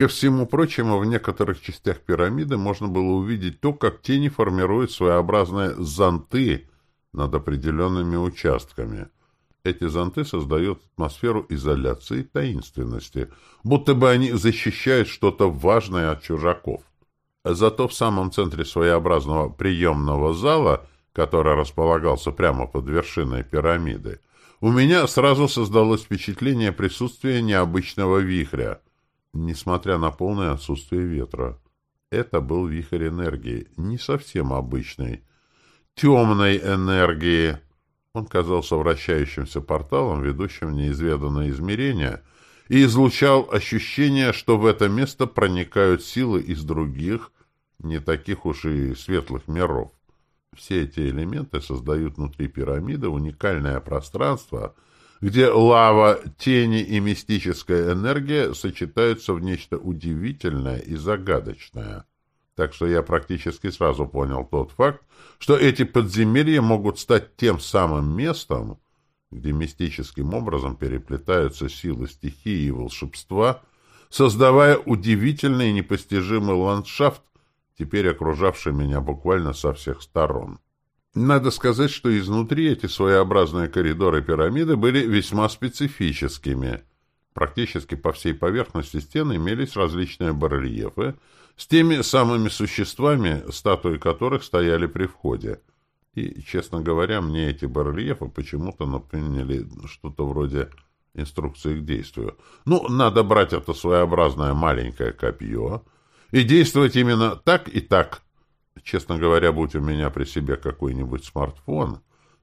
Ко всему прочему, в некоторых частях пирамиды можно было увидеть то, как тени формируют своеобразные зонты над определенными участками. Эти зонты создают атмосферу изоляции и таинственности, будто бы они защищают что-то важное от чужаков. Зато в самом центре своеобразного приемного зала, который располагался прямо под вершиной пирамиды, у меня сразу создалось впечатление присутствия необычного вихря — несмотря на полное отсутствие ветра. Это был вихрь энергии, не совсем обычной, темной энергии. Он казался вращающимся порталом, ведущим в неизведанное измерение, и излучал ощущение, что в это место проникают силы из других, не таких уж и светлых миров. Все эти элементы создают внутри пирамиды уникальное пространство — где лава, тени и мистическая энергия сочетаются в нечто удивительное и загадочное. Так что я практически сразу понял тот факт, что эти подземелья могут стать тем самым местом, где мистическим образом переплетаются силы стихии и волшебства, создавая удивительный и непостижимый ландшафт, теперь окружавший меня буквально со всех сторон. Надо сказать, что изнутри эти своеобразные коридоры пирамиды были весьма специфическими. Практически по всей поверхности стен имелись различные барельефы с теми самыми существами, статуи которых стояли при входе. И, честно говоря, мне эти барельефы почему-то напомнили что-то вроде инструкции к действию. Ну, надо брать это своеобразное маленькое копье и действовать именно так и так, Честно говоря, будь у меня при себе какой-нибудь смартфон,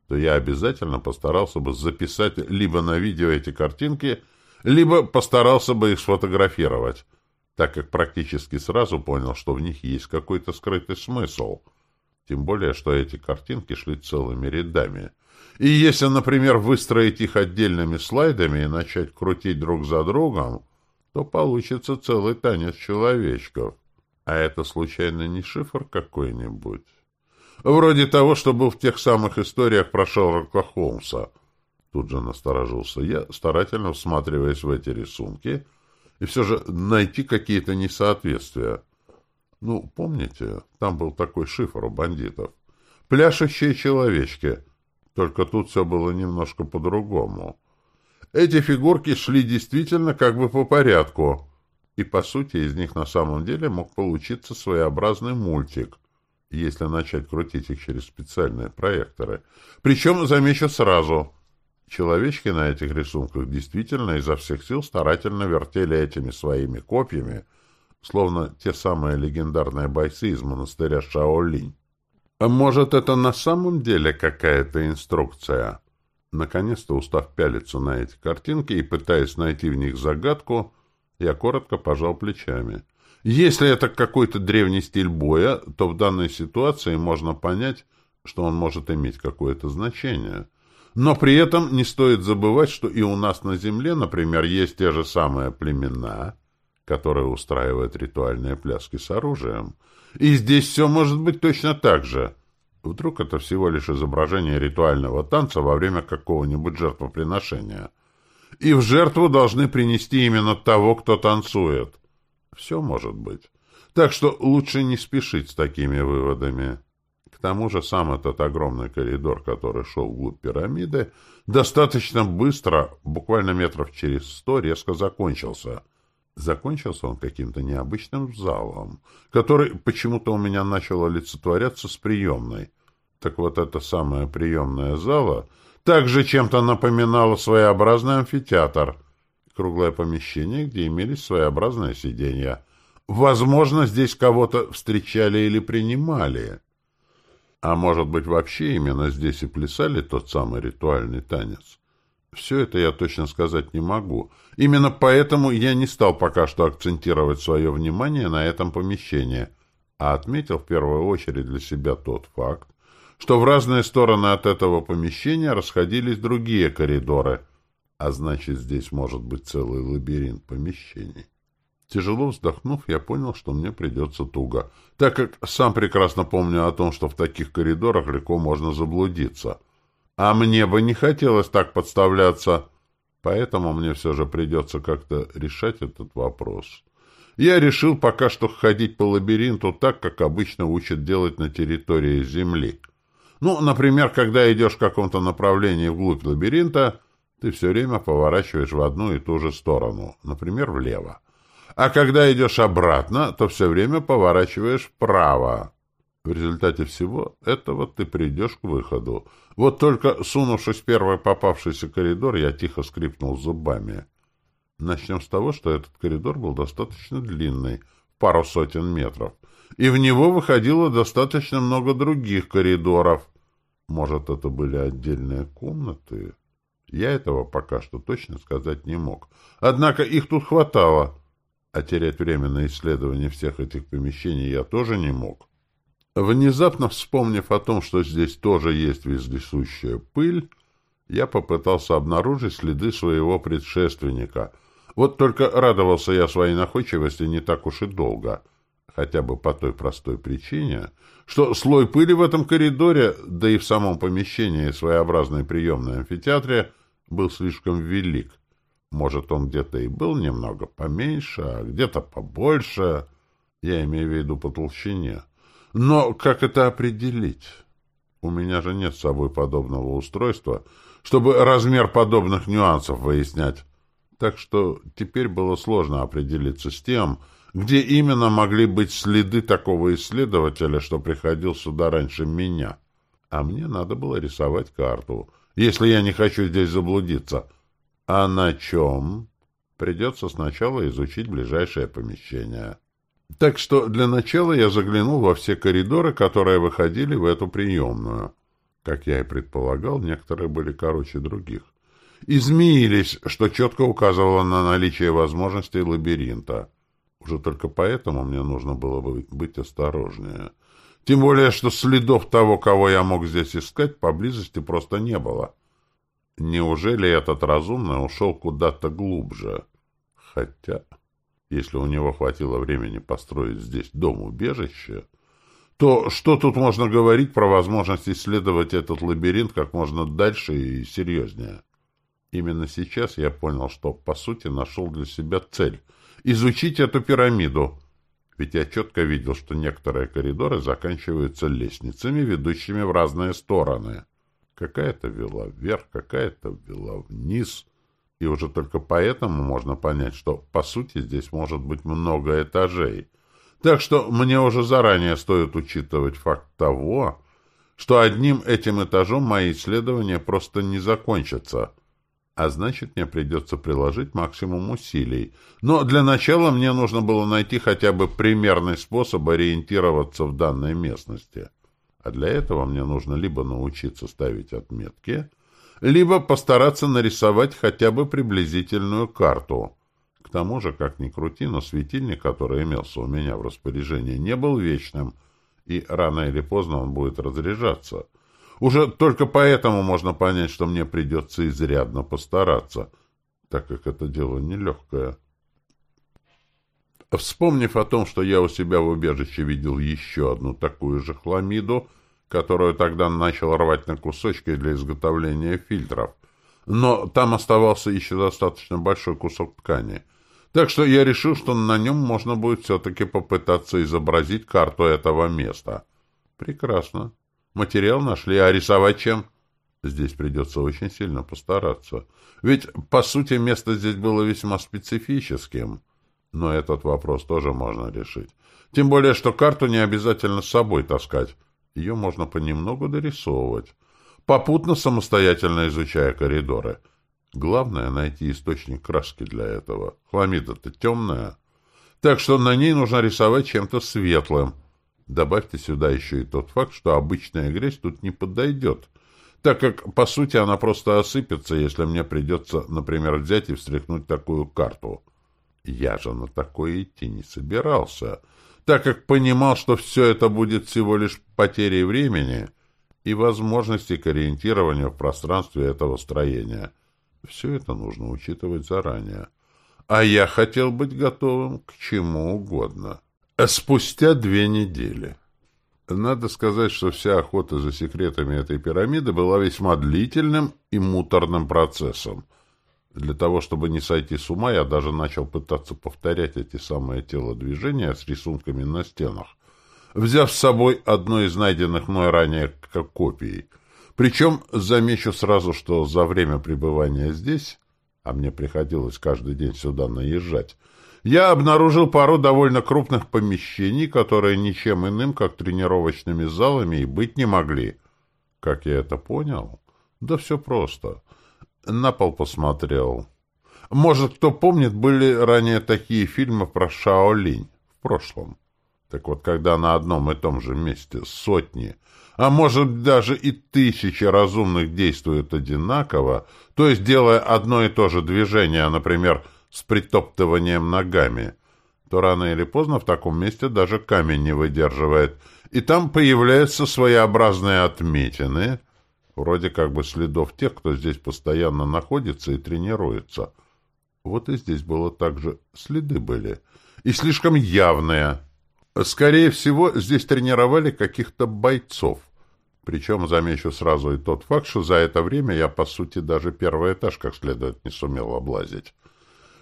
то я обязательно постарался бы записать либо на видео эти картинки, либо постарался бы их сфотографировать, так как практически сразу понял, что в них есть какой-то скрытый смысл. Тем более, что эти картинки шли целыми рядами. И если, например, выстроить их отдельными слайдами и начать крутить друг за другом, то получится целый танец человечков. А это, случайно, не шифр какой-нибудь? Вроде того, что был в тех самых историях про Шерлока Холмса. Тут же насторожился я, старательно всматриваясь в эти рисунки, и все же найти какие-то несоответствия. Ну, помните, там был такой шифр у бандитов. Пляшущие человечки. Только тут все было немножко по-другому. Эти фигурки шли действительно как бы по порядку и, по сути, из них на самом деле мог получиться своеобразный мультик, если начать крутить их через специальные проекторы. Причем, замечу сразу, человечки на этих рисунках действительно изо всех сил старательно вертели этими своими копьями, словно те самые легендарные бойцы из монастыря Шаолинь. А может, это на самом деле какая-то инструкция? Наконец-то, устав пялиться на эти картинки и пытаясь найти в них загадку, я коротко пожал плечами. Если это какой-то древний стиль боя, то в данной ситуации можно понять, что он может иметь какое-то значение. Но при этом не стоит забывать, что и у нас на Земле, например, есть те же самые племена, которые устраивают ритуальные пляски с оружием. И здесь все может быть точно так же. Вдруг это всего лишь изображение ритуального танца во время какого-нибудь жертвоприношения – и в жертву должны принести именно того, кто танцует. Все может быть. Так что лучше не спешить с такими выводами. К тому же сам этот огромный коридор, который шел вглубь пирамиды, достаточно быстро, буквально метров через сто, резко закончился. Закончился он каким-то необычным залом, который почему-то у меня начал олицетворяться с приемной. Так вот, эта самая приемная зала — также чем-то напоминало своеобразный амфитеатр. Круглое помещение, где имелись своеобразные сиденья. Возможно, здесь кого-то встречали или принимали. А может быть, вообще именно здесь и плясали тот самый ритуальный танец? Все это я точно сказать не могу. Именно поэтому я не стал пока что акцентировать свое внимание на этом помещении, а отметил в первую очередь для себя тот факт, что в разные стороны от этого помещения расходились другие коридоры, а значит, здесь может быть целый лабиринт помещений. Тяжело вздохнув, я понял, что мне придется туго, так как сам прекрасно помню о том, что в таких коридорах легко можно заблудиться. А мне бы не хотелось так подставляться, поэтому мне все же придется как-то решать этот вопрос. я решил пока что ходить по лабиринту так, как обычно учат делать на территории Земли. Ну, например, когда идешь в каком-то направлении вглубь лабиринта, ты все время поворачиваешь в одну и ту же сторону, например, влево. А когда идешь обратно, то все время поворачиваешь вправо. В результате всего этого ты придешь к выходу. Вот только, сунувшись в первый попавшийся коридор, я тихо скрипнул зубами. Начнем с того, что этот коридор был достаточно длинный, пару сотен метров, и в него выходило достаточно много других коридоров. Может, это были отдельные комнаты? Я этого пока что точно сказать не мог. Однако их тут хватало, а терять время на исследование всех этих помещений я тоже не мог. Внезапно вспомнив о том, что здесь тоже есть вездесущая пыль, я попытался обнаружить следы своего предшественника. Вот только радовался я своей находчивости не так уж и долго, хотя бы по той простой причине, что слой пыли в этом коридоре, да и в самом помещении своеобразной приемной амфитеатре, был слишком велик. Может, он где-то и был немного поменьше, а где-то побольше, я имею в виду по толщине. Но как это определить? У меня же нет с собой подобного устройства, чтобы размер подобных нюансов выяснять. Так что теперь было сложно определиться с тем, где именно могли быть следы такого исследователя, что приходил сюда раньше меня. А мне надо было рисовать карту, если я не хочу здесь заблудиться. А на чем? Придется сначала изучить ближайшее помещение. Так что для начала я заглянул во все коридоры, которые выходили в эту приемную. Как я и предполагал, некоторые были короче других. Измеились, что четко указывало на наличие возможностей лабиринта. Уже только поэтому мне нужно было бы быть осторожнее. Тем более, что следов того, кого я мог здесь искать, поблизости просто не было. Неужели этот разумный ушел куда-то глубже? Хотя... Если у него хватило времени построить здесь дом-убежище, то что тут можно говорить про возможность исследовать этот лабиринт как можно дальше и серьезнее? Именно сейчас я понял, что, по сути, нашел для себя цель — изучить эту пирамиду. Ведь я четко видел, что некоторые коридоры заканчиваются лестницами, ведущими в разные стороны. Какая-то вела вверх, какая-то вела вниз — и уже только поэтому можно понять, что, по сути, здесь может быть много этажей. Так что мне уже заранее стоит учитывать факт того, что одним этим этажом мои исследования просто не закончатся, а значит, мне придется приложить максимум усилий. Но для начала мне нужно было найти хотя бы примерный способ ориентироваться в данной местности. А для этого мне нужно либо научиться ставить отметки — либо постараться нарисовать хотя бы приблизительную карту. К тому же, как ни крути, но светильник, который имелся у меня в распоряжении, не был вечным, и рано или поздно он будет разряжаться. Уже только поэтому можно понять, что мне придется изрядно постараться, так как это дело нелегкое. Вспомнив о том, что я у себя в убежище видел еще одну такую же хламиду — которую тогда начал рвать на кусочки для изготовления фильтров. Но там оставался еще достаточно большой кусок ткани. Так что я решил, что на нем можно будет все-таки попытаться изобразить карту этого места. Прекрасно. Материал нашли, а рисовать чем? Здесь придется очень сильно постараться. Ведь, по сути, место здесь было весьма специфическим. Но этот вопрос тоже можно решить. Тем более, что карту не обязательно с собой таскать. Ее можно понемногу дорисовывать, попутно самостоятельно изучая коридоры. Главное — найти источник краски для этого. Хламида-то темная. Так что на ней нужно рисовать чем-то светлым. Добавьте сюда еще и тот факт, что обычная грязь тут не подойдет, так как, по сути, она просто осыпется, если мне придется, например, взять и встряхнуть такую карту. Я же на такое идти не собирался так как понимал, что все это будет всего лишь потерей времени и возможности к ориентированию в пространстве этого строения. Все это нужно учитывать заранее. А я хотел быть готовым к чему угодно. Спустя две недели. Надо сказать, что вся охота за секретами этой пирамиды была весьма длительным и муторным процессом. Для того, чтобы не сойти с ума, я даже начал пытаться повторять эти самые телодвижения с рисунками на стенах, взяв с собой одну из найденных мной ранее копий. Причем замечу сразу, что за время пребывания здесь, а мне приходилось каждый день сюда наезжать, я обнаружил пару довольно крупных помещений, которые ничем иным, как тренировочными залами, и быть не могли. Как я это понял? Да все просто. На пол посмотрел. Может, кто помнит, были ранее такие фильмы про Шаолинь в прошлом. Так вот, когда на одном и том же месте сотни, а может даже и тысячи разумных действуют одинаково, то есть делая одно и то же движение, например, с притоптыванием ногами, то рано или поздно в таком месте даже камень не выдерживает, и там появляются своеобразные отметины, вроде как бы следов тех, кто здесь постоянно находится и тренируется. Вот и здесь было так же следы были, и слишком явные – Скорее всего, здесь тренировали каких-то бойцов. Причем замечу сразу и тот факт, что за это время я, по сути, даже первый этаж как следует не сумел облазить.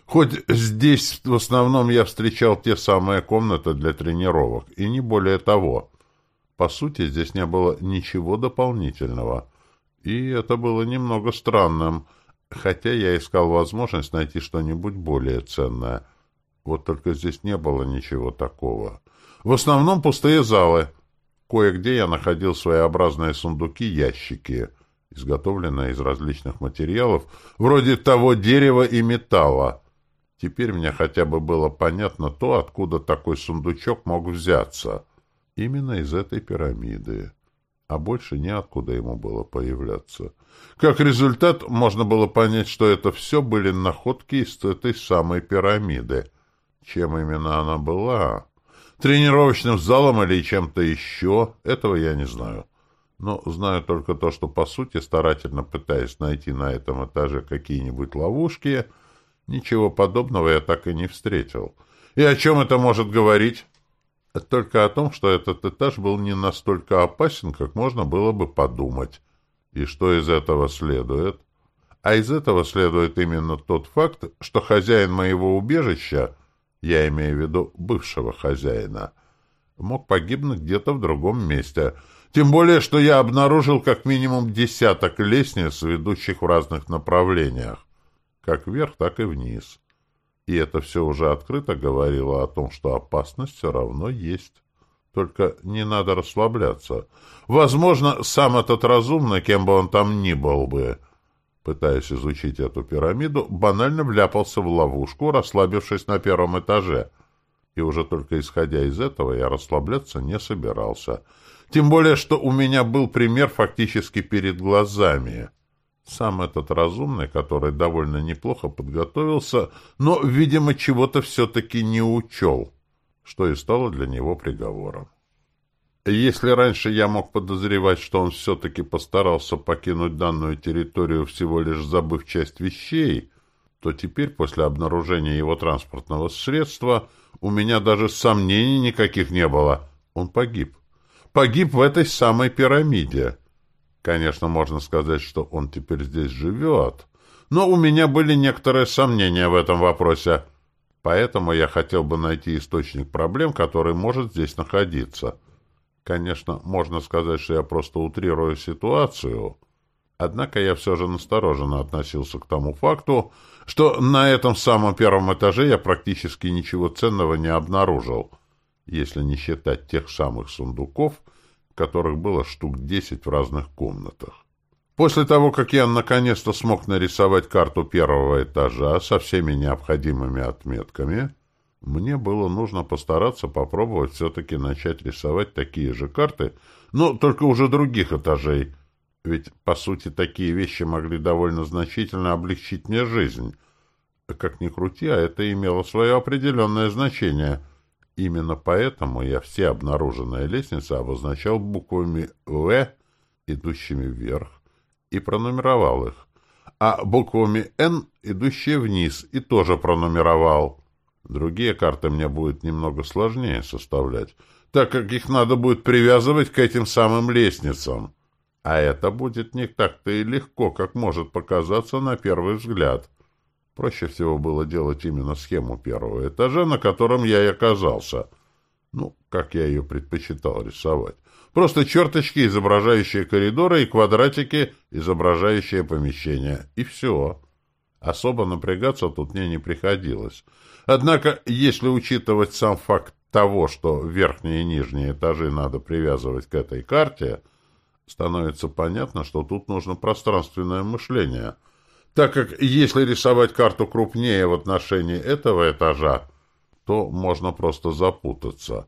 Хоть здесь в основном я встречал те самые комнаты для тренировок, и не более того. По сути, здесь не было ничего дополнительного. И это было немного странным, хотя я искал возможность найти что-нибудь более ценное. Вот только здесь не было ничего такого. В основном пустые залы. Кое-где я находил своеобразные сундуки-ящики, изготовленные из различных материалов, вроде того дерева и металла. Теперь мне хотя бы было понятно то, откуда такой сундучок мог взяться. Именно из этой пирамиды. А больше ниоткуда ему было появляться. Как результат, можно было понять, что это все были находки из этой самой пирамиды. Чем именно она была, Тренировочным залом или чем-то еще, этого я не знаю. Но знаю только то, что, по сути, старательно пытаясь найти на этом этаже какие-нибудь ловушки, ничего подобного я так и не встретил. И о чем это может говорить? Только о том, что этот этаж был не настолько опасен, как можно было бы подумать. И что из этого следует? А из этого следует именно тот факт, что хозяин моего убежища я имею в виду бывшего хозяина, мог погибнуть где-то в другом месте. Тем более, что я обнаружил как минимум десяток лестниц, ведущих в разных направлениях, как вверх, так и вниз. И это все уже открыто говорило о том, что опасность все равно есть. Только не надо расслабляться. Возможно, сам этот разумный, кем бы он там ни был бы, пытаясь изучить эту пирамиду, банально вляпался в ловушку, расслабившись на первом этаже. И уже только исходя из этого я расслабляться не собирался. Тем более, что у меня был пример фактически перед глазами. Сам этот разумный, который довольно неплохо подготовился, но, видимо, чего-то все-таки не учел, что и стало для него приговором. Если раньше я мог подозревать, что он все-таки постарался покинуть данную территорию, всего лишь забыв часть вещей, то теперь, после обнаружения его транспортного средства, у меня даже сомнений никаких не было. Он погиб. Погиб в этой самой пирамиде. Конечно, можно сказать, что он теперь здесь живет, но у меня были некоторые сомнения в этом вопросе. Поэтому я хотел бы найти источник проблем, который может здесь находиться. Конечно, можно сказать, что я просто утрирую ситуацию, однако я все же настороженно относился к тому факту, что на этом самом первом этаже я практически ничего ценного не обнаружил, если не считать тех самых сундуков, которых было штук десять в разных комнатах. После того, как я наконец-то смог нарисовать карту первого этажа со всеми необходимыми отметками, мне было нужно постараться попробовать все-таки начать рисовать такие же карты, но только уже других этажей. Ведь, по сути, такие вещи могли довольно значительно облегчить мне жизнь. Как ни крути, а это имело свое определенное значение. Именно поэтому я все обнаруженные лестницы обозначал буквами «В», идущими вверх, и пронумеровал их, а буквами «Н», идущие вниз, и тоже пронумеровал. Другие карты мне будет немного сложнее составлять, так как их надо будет привязывать к этим самым лестницам. А это будет не так-то и легко, как может показаться на первый взгляд. Проще всего было делать именно схему первого этажа, на котором я и оказался. Ну, как я ее предпочитал рисовать. Просто черточки, изображающие коридоры, и квадратики, изображающие помещения. И все. Особо напрягаться тут мне не приходилось. Однако, если учитывать сам факт того, что верхние и нижние этажи надо привязывать к этой карте, становится понятно, что тут нужно пространственное мышление. Так как если рисовать карту крупнее в отношении этого этажа, то можно просто запутаться.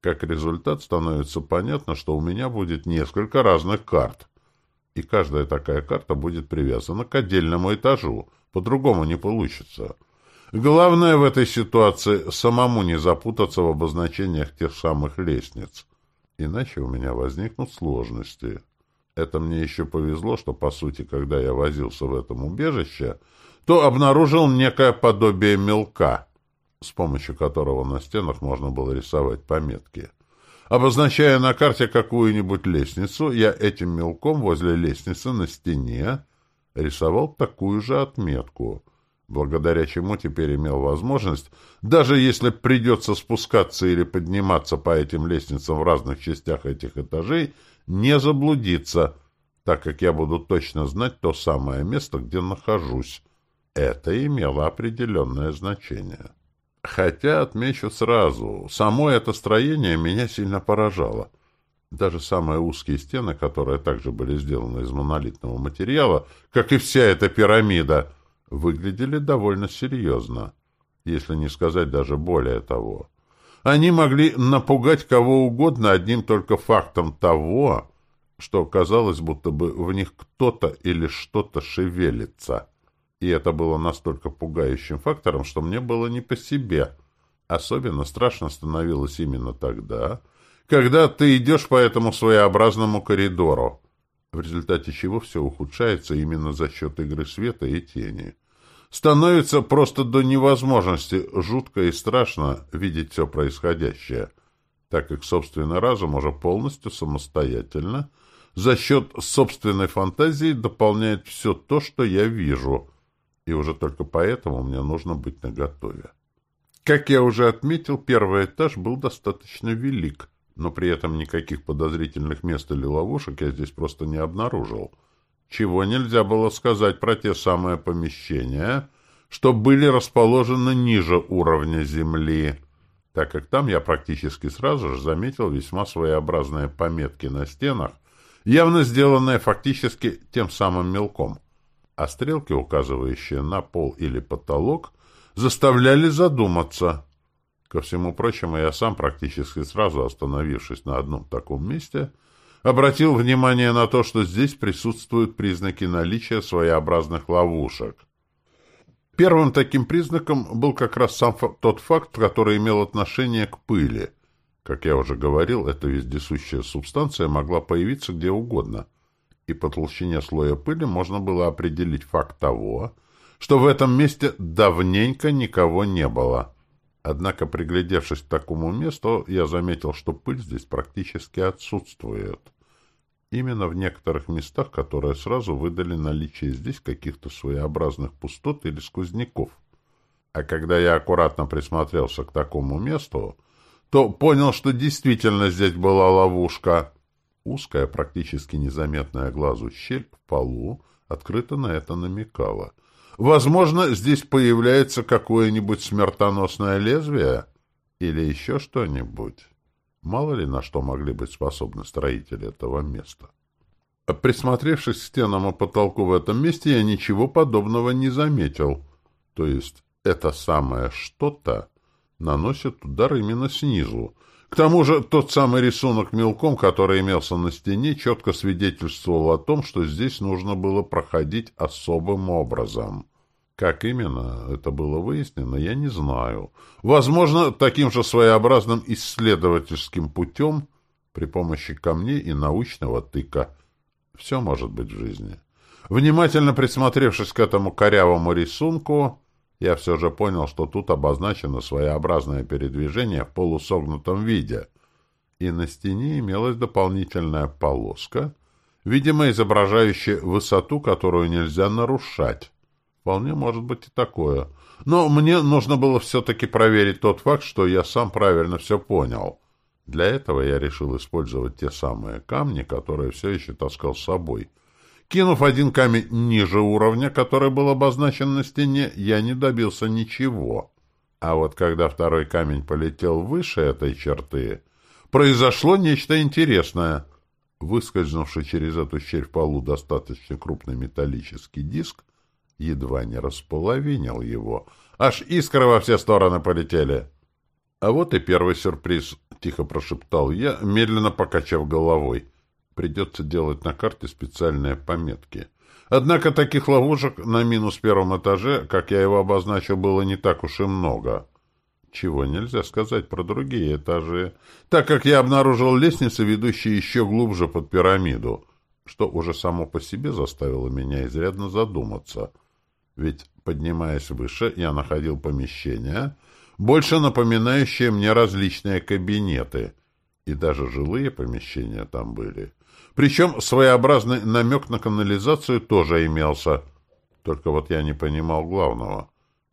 Как результат становится понятно, что у меня будет несколько разных карт. И каждая такая карта будет привязана к отдельному этажу. По-другому не получится. Главное в этой ситуации самому не запутаться в обозначениях тех самых лестниц. Иначе у меня возникнут сложности. Это мне еще повезло, что, по сути, когда я возился в этом убежище, то обнаружил некое подобие мелка, с помощью которого на стенах можно было рисовать пометки. Обозначая на карте какую-нибудь лестницу, я этим мелком возле лестницы на стене рисовал такую же отметку — благодаря чему теперь имел возможность, даже если придется спускаться или подниматься по этим лестницам в разных частях этих этажей, не заблудиться, так как я буду точно знать то самое место, где нахожусь. Это имело определенное значение. Хотя, отмечу сразу, само это строение меня сильно поражало. Даже самые узкие стены, которые также были сделаны из монолитного материала, как и вся эта пирамида — выглядели довольно серьезно, если не сказать даже более того. Они могли напугать кого угодно одним только фактом того, что казалось, будто бы в них кто-то или что-то шевелится. И это было настолько пугающим фактором, что мне было не по себе. Особенно страшно становилось именно тогда, когда ты идешь по этому своеобразному коридору, в результате чего все ухудшается именно за счет игры света и тени становится просто до невозможности жутко и страшно видеть все происходящее, так как собственный разум уже полностью самостоятельно за счет собственной фантазии дополняет все то, что я вижу, и уже только поэтому мне нужно быть наготове. Как я уже отметил, первый этаж был достаточно велик, но при этом никаких подозрительных мест или ловушек я здесь просто не обнаружил — чего нельзя было сказать про те самые помещения, что были расположены ниже уровня земли, так как там я практически сразу же заметил весьма своеобразные пометки на стенах, явно сделанные фактически тем самым мелком, а стрелки, указывающие на пол или потолок, заставляли задуматься. Ко всему прочему, я сам практически сразу, остановившись на одном таком месте, — обратил внимание на то, что здесь присутствуют признаки наличия своеобразных ловушек. Первым таким признаком был как раз сам тот факт, который имел отношение к пыли. Как я уже говорил, эта вездесущая субстанция могла появиться где угодно, и по толщине слоя пыли можно было определить факт того, что в этом месте давненько никого не было. Однако, приглядевшись к такому месту, я заметил, что пыль здесь практически отсутствует. Именно в некоторых местах, которые сразу выдали наличие здесь каких-то своеобразных пустот или сквозняков. А когда я аккуратно присмотрелся к такому месту, то понял, что действительно здесь была ловушка. Узкая, практически незаметная глазу щель в полу открыто на это намекала — Возможно, здесь появляется какое-нибудь смертоносное лезвие или еще что-нибудь. Мало ли на что могли быть способны строители этого места. Присмотревшись к стенам и потолку в этом месте, я ничего подобного не заметил. То есть это самое что-то наносит удар именно снизу. К тому же тот самый рисунок мелком, который имелся на стене, четко свидетельствовал о том, что здесь нужно было проходить особым образом. Как именно это было выяснено, я не знаю. Возможно, таким же своеобразным исследовательским путем при помощи камней и научного тыка. Все может быть в жизни. Внимательно присмотревшись к этому корявому рисунку, я все же понял, что тут обозначено своеобразное передвижение в полусогнутом виде, и на стене имелась дополнительная полоска, видимо, изображающая высоту, которую нельзя нарушать. Вполне может быть и такое. Но мне нужно было все-таки проверить тот факт, что я сам правильно все понял. Для этого я решил использовать те самые камни, которые все еще таскал с собой. Кинув один камень ниже уровня, который был обозначен на стене, я не добился ничего. А вот когда второй камень полетел выше этой черты, произошло нечто интересное. Выскользнувший через эту щель в полу достаточно крупный металлический диск едва не располовинил его. Аж искры во все стороны полетели. А вот и первый сюрприз, — тихо прошептал я, медленно покачав головой. Придется делать на карте специальные пометки. Однако таких ловушек на минус первом этаже, как я его обозначил, было не так уж и много. Чего нельзя сказать про другие этажи, так как я обнаружил лестницы, ведущие еще глубже под пирамиду, что уже само по себе заставило меня изрядно задуматься — ведь, поднимаясь выше, я находил помещения, больше напоминающие мне различные кабинеты. И даже жилые помещения там были. Причем своеобразный намек на канализацию тоже имелся. Только вот я не понимал главного.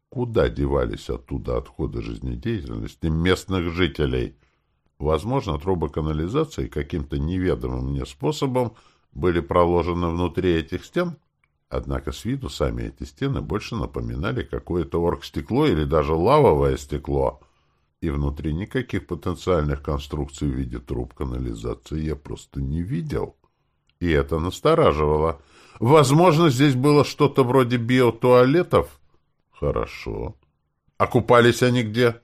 Куда девались оттуда отходы жизнедеятельности местных жителей? Возможно, трубы канализации каким-то неведомым мне способом были проложены внутри этих стен? — Однако с виду сами эти стены больше напоминали какое-то оргстекло или даже лавовое стекло. И внутри никаких потенциальных конструкций в виде труб канализации я просто не видел. И это настораживало. Возможно, здесь было что-то вроде биотуалетов? Хорошо. А купались они где?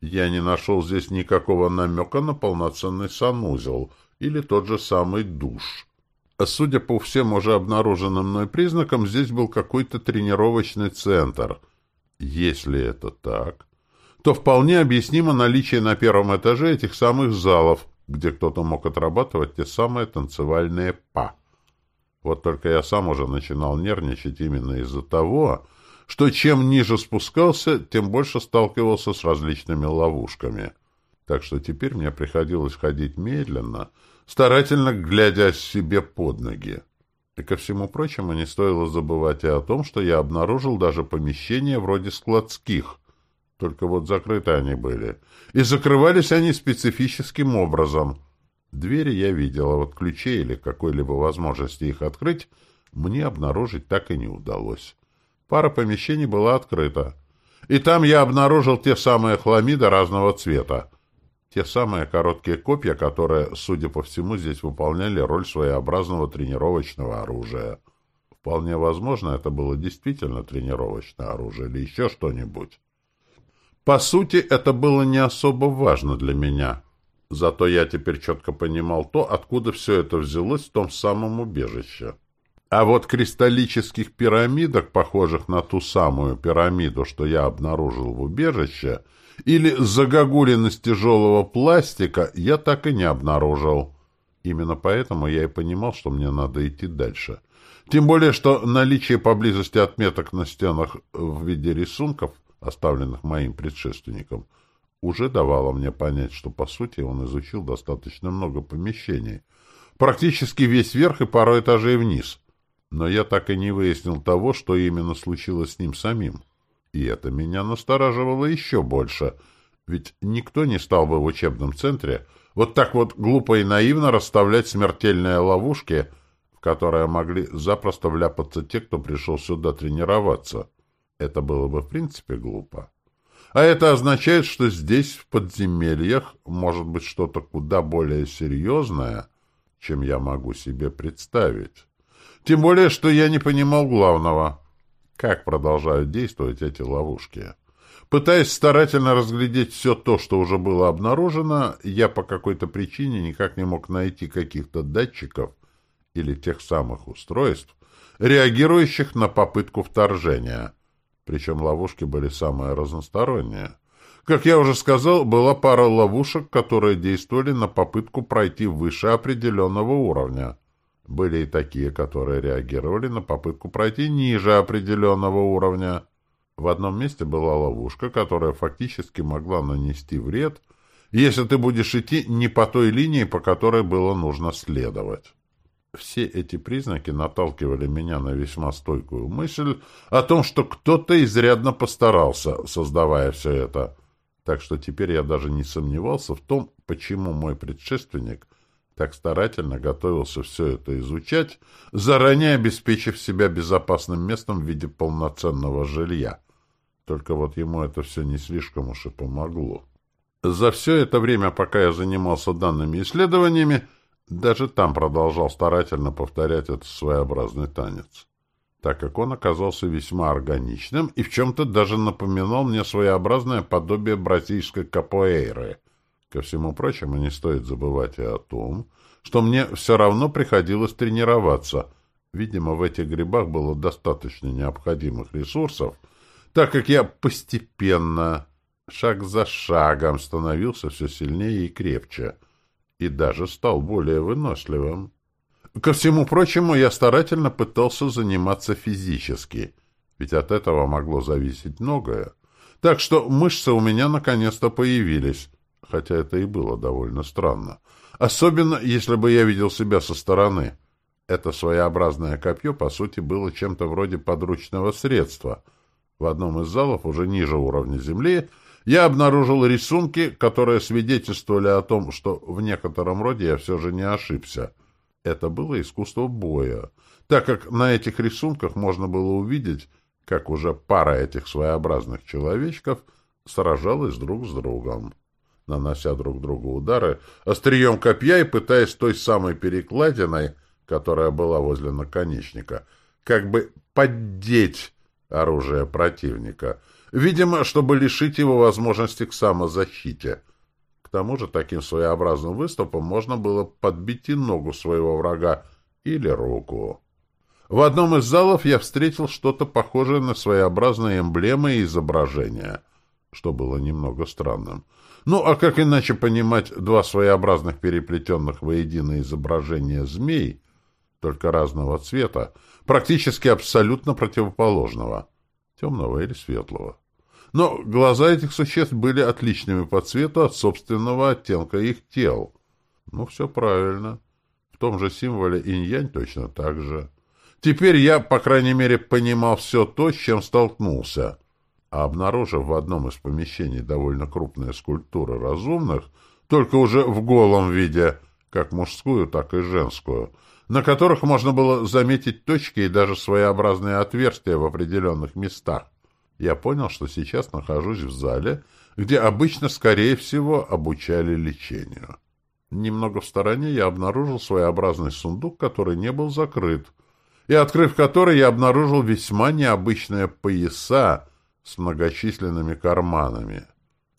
Я не нашел здесь никакого намека на полноценный санузел или тот же самый душ. Судя по всем уже обнаруженным мной признакам, здесь был какой-то тренировочный центр. Если это так, то вполне объяснимо наличие на первом этаже этих самых залов, где кто-то мог отрабатывать те самые танцевальные па. Вот только я сам уже начинал нервничать именно из-за того, что чем ниже спускался, тем больше сталкивался с различными ловушками. Так что теперь мне приходилось ходить медленно — старательно глядя себе под ноги. И ко всему прочему не стоило забывать и о том, что я обнаружил даже помещения вроде складских, только вот закрыты они были. И закрывались они специфическим образом. Двери я видел, а вот ключей или какой-либо возможности их открыть мне обнаружить так и не удалось. Пара помещений была открыта. И там я обнаружил те самые хламиды разного цвета. Те самые короткие копья, которые, судя по всему, здесь выполняли роль своеобразного тренировочного оружия. Вполне возможно, это было действительно тренировочное оружие или еще что-нибудь. По сути, это было не особо важно для меня. Зато я теперь четко понимал то, откуда все это взялось в том самом убежище. А вот кристаллических пирамидок, похожих на ту самую пирамиду, что я обнаружил в убежище — или загогулин тяжелого пластика я так и не обнаружил. Именно поэтому я и понимал, что мне надо идти дальше. Тем более, что наличие поблизости отметок на стенах в виде рисунков, оставленных моим предшественником, уже давало мне понять, что, по сути, он изучил достаточно много помещений. Практически весь верх и пару этажей вниз. Но я так и не выяснил того, что именно случилось с ним самим. И это меня настораживало еще больше, ведь никто не стал бы в учебном центре вот так вот глупо и наивно расставлять смертельные ловушки, в которые могли запросто вляпаться те, кто пришел сюда тренироваться. Это было бы в принципе глупо. А это означает, что здесь, в подземельях, может быть что-то куда более серьезное, чем я могу себе представить. Тем более, что я не понимал главного — как продолжают действовать эти ловушки? Пытаясь старательно разглядеть все то, что уже было обнаружено, я по какой-то причине никак не мог найти каких-то датчиков или тех самых устройств, реагирующих на попытку вторжения. Причем ловушки были самые разносторонние. Как я уже сказал, была пара ловушек, которые действовали на попытку пройти выше определенного уровня. Были и такие, которые реагировали на попытку пройти ниже определенного уровня. В одном месте была ловушка, которая фактически могла нанести вред, если ты будешь идти не по той линии, по которой было нужно следовать. Все эти признаки наталкивали меня на весьма стойкую мысль о том, что кто-то изрядно постарался, создавая все это. Так что теперь я даже не сомневался в том, почему мой предшественник так старательно готовился все это изучать, заранее обеспечив себя безопасным местом в виде полноценного жилья. Только вот ему это все не слишком уж и помогло. За все это время, пока я занимался данными исследованиями, даже там продолжал старательно повторять этот своеобразный танец, так как он оказался весьма органичным и в чем-то даже напоминал мне своеобразное подобие бразильской капоэйры. Ко всему прочему, не стоит забывать и о том, что мне все равно приходилось тренироваться. Видимо, в этих грибах было достаточно необходимых ресурсов, так как я постепенно, шаг за шагом, становился все сильнее и крепче — и даже стал более выносливым. Ко всему прочему, я старательно пытался заниматься физически, ведь от этого могло зависеть многое. Так что мышцы у меня наконец-то появились, хотя это и было довольно странно. Особенно, если бы я видел себя со стороны. Это своеобразное копье, по сути, было чем-то вроде подручного средства. В одном из залов, уже ниже уровня земли, я обнаружил рисунки, которые свидетельствовали о том, что в некотором роде я все же не ошибся. Это было искусство боя, так как на этих рисунках можно было увидеть, как уже пара этих своеобразных человечков сражалась друг с другом, нанося друг другу удары острием копья и пытаясь той самой перекладиной, которая была возле наконечника, как бы поддеть оружие противника — Видимо, чтобы лишить его возможности к самозащите. К тому же таким своеобразным выступом можно было подбить и ногу своего врага или руку. В одном из залов я встретил что-то похожее на своеобразные эмблемы и изображения, что было немного странным. Ну, а как иначе понимать два своеобразных переплетенных воедино изображения змей, только разного цвета, практически абсолютно противоположного? Темного или светлого. Но глаза этих существ были отличными по цвету от собственного оттенка их тел. Ну, все правильно. В том же символе инь-янь точно так же. Теперь я, по крайней мере, понимал все то, с чем столкнулся. А обнаружив в одном из помещений довольно крупные скульптуры разумных, только уже в голом виде, как мужскую, так и женскую, на которых можно было заметить точки и даже своеобразные отверстия в определенных местах. Я понял, что сейчас нахожусь в зале, где обычно, скорее всего, обучали лечению. Немного в стороне я обнаружил своеобразный сундук, который не был закрыт, и, открыв который, я обнаружил весьма необычные пояса с многочисленными карманами,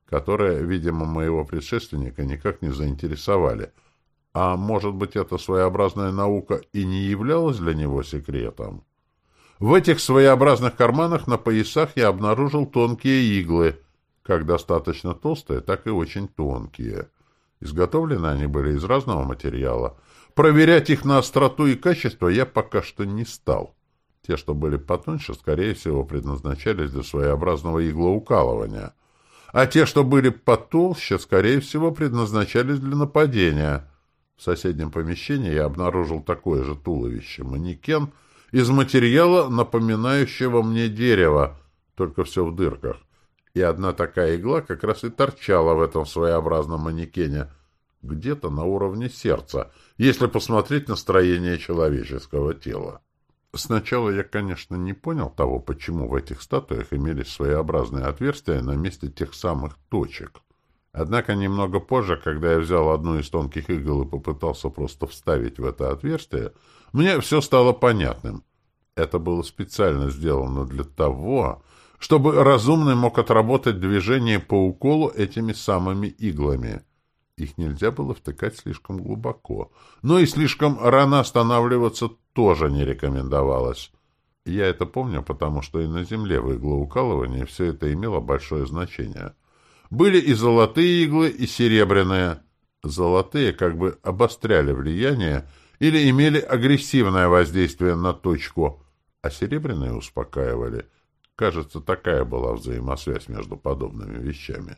которые, видимо, моего предшественника никак не заинтересовали — а может быть, эта своеобразная наука и не являлась для него секретом? В этих своеобразных карманах на поясах я обнаружил тонкие иглы, как достаточно толстые, так и очень тонкие. Изготовлены они были из разного материала. Проверять их на остроту и качество я пока что не стал. Те, что были потоньше, скорее всего, предназначались для своеобразного иглоукалывания. А те, что были потолще, скорее всего, предназначались для нападения — в соседнем помещении я обнаружил такое же туловище, манекен, из материала, напоминающего мне дерево, только все в дырках. И одна такая игла как раз и торчала в этом своеобразном манекене, где-то на уровне сердца, если посмотреть на строение человеческого тела. Сначала я, конечно, не понял того, почему в этих статуях имелись своеобразные отверстия на месте тех самых точек. Однако немного позже, когда я взял одну из тонких игл и попытался просто вставить в это отверстие, мне все стало понятным. Это было специально сделано для того, чтобы разумный мог отработать движение по уколу этими самыми иглами. Их нельзя было втыкать слишком глубоко, но и слишком рано останавливаться тоже не рекомендовалось. Я это помню, потому что и на земле в иглоукалывании все это имело большое значение — были и золотые иглы, и серебряные. Золотые как бы обостряли влияние или имели агрессивное воздействие на точку, а серебряные успокаивали. Кажется, такая была взаимосвязь между подобными вещами.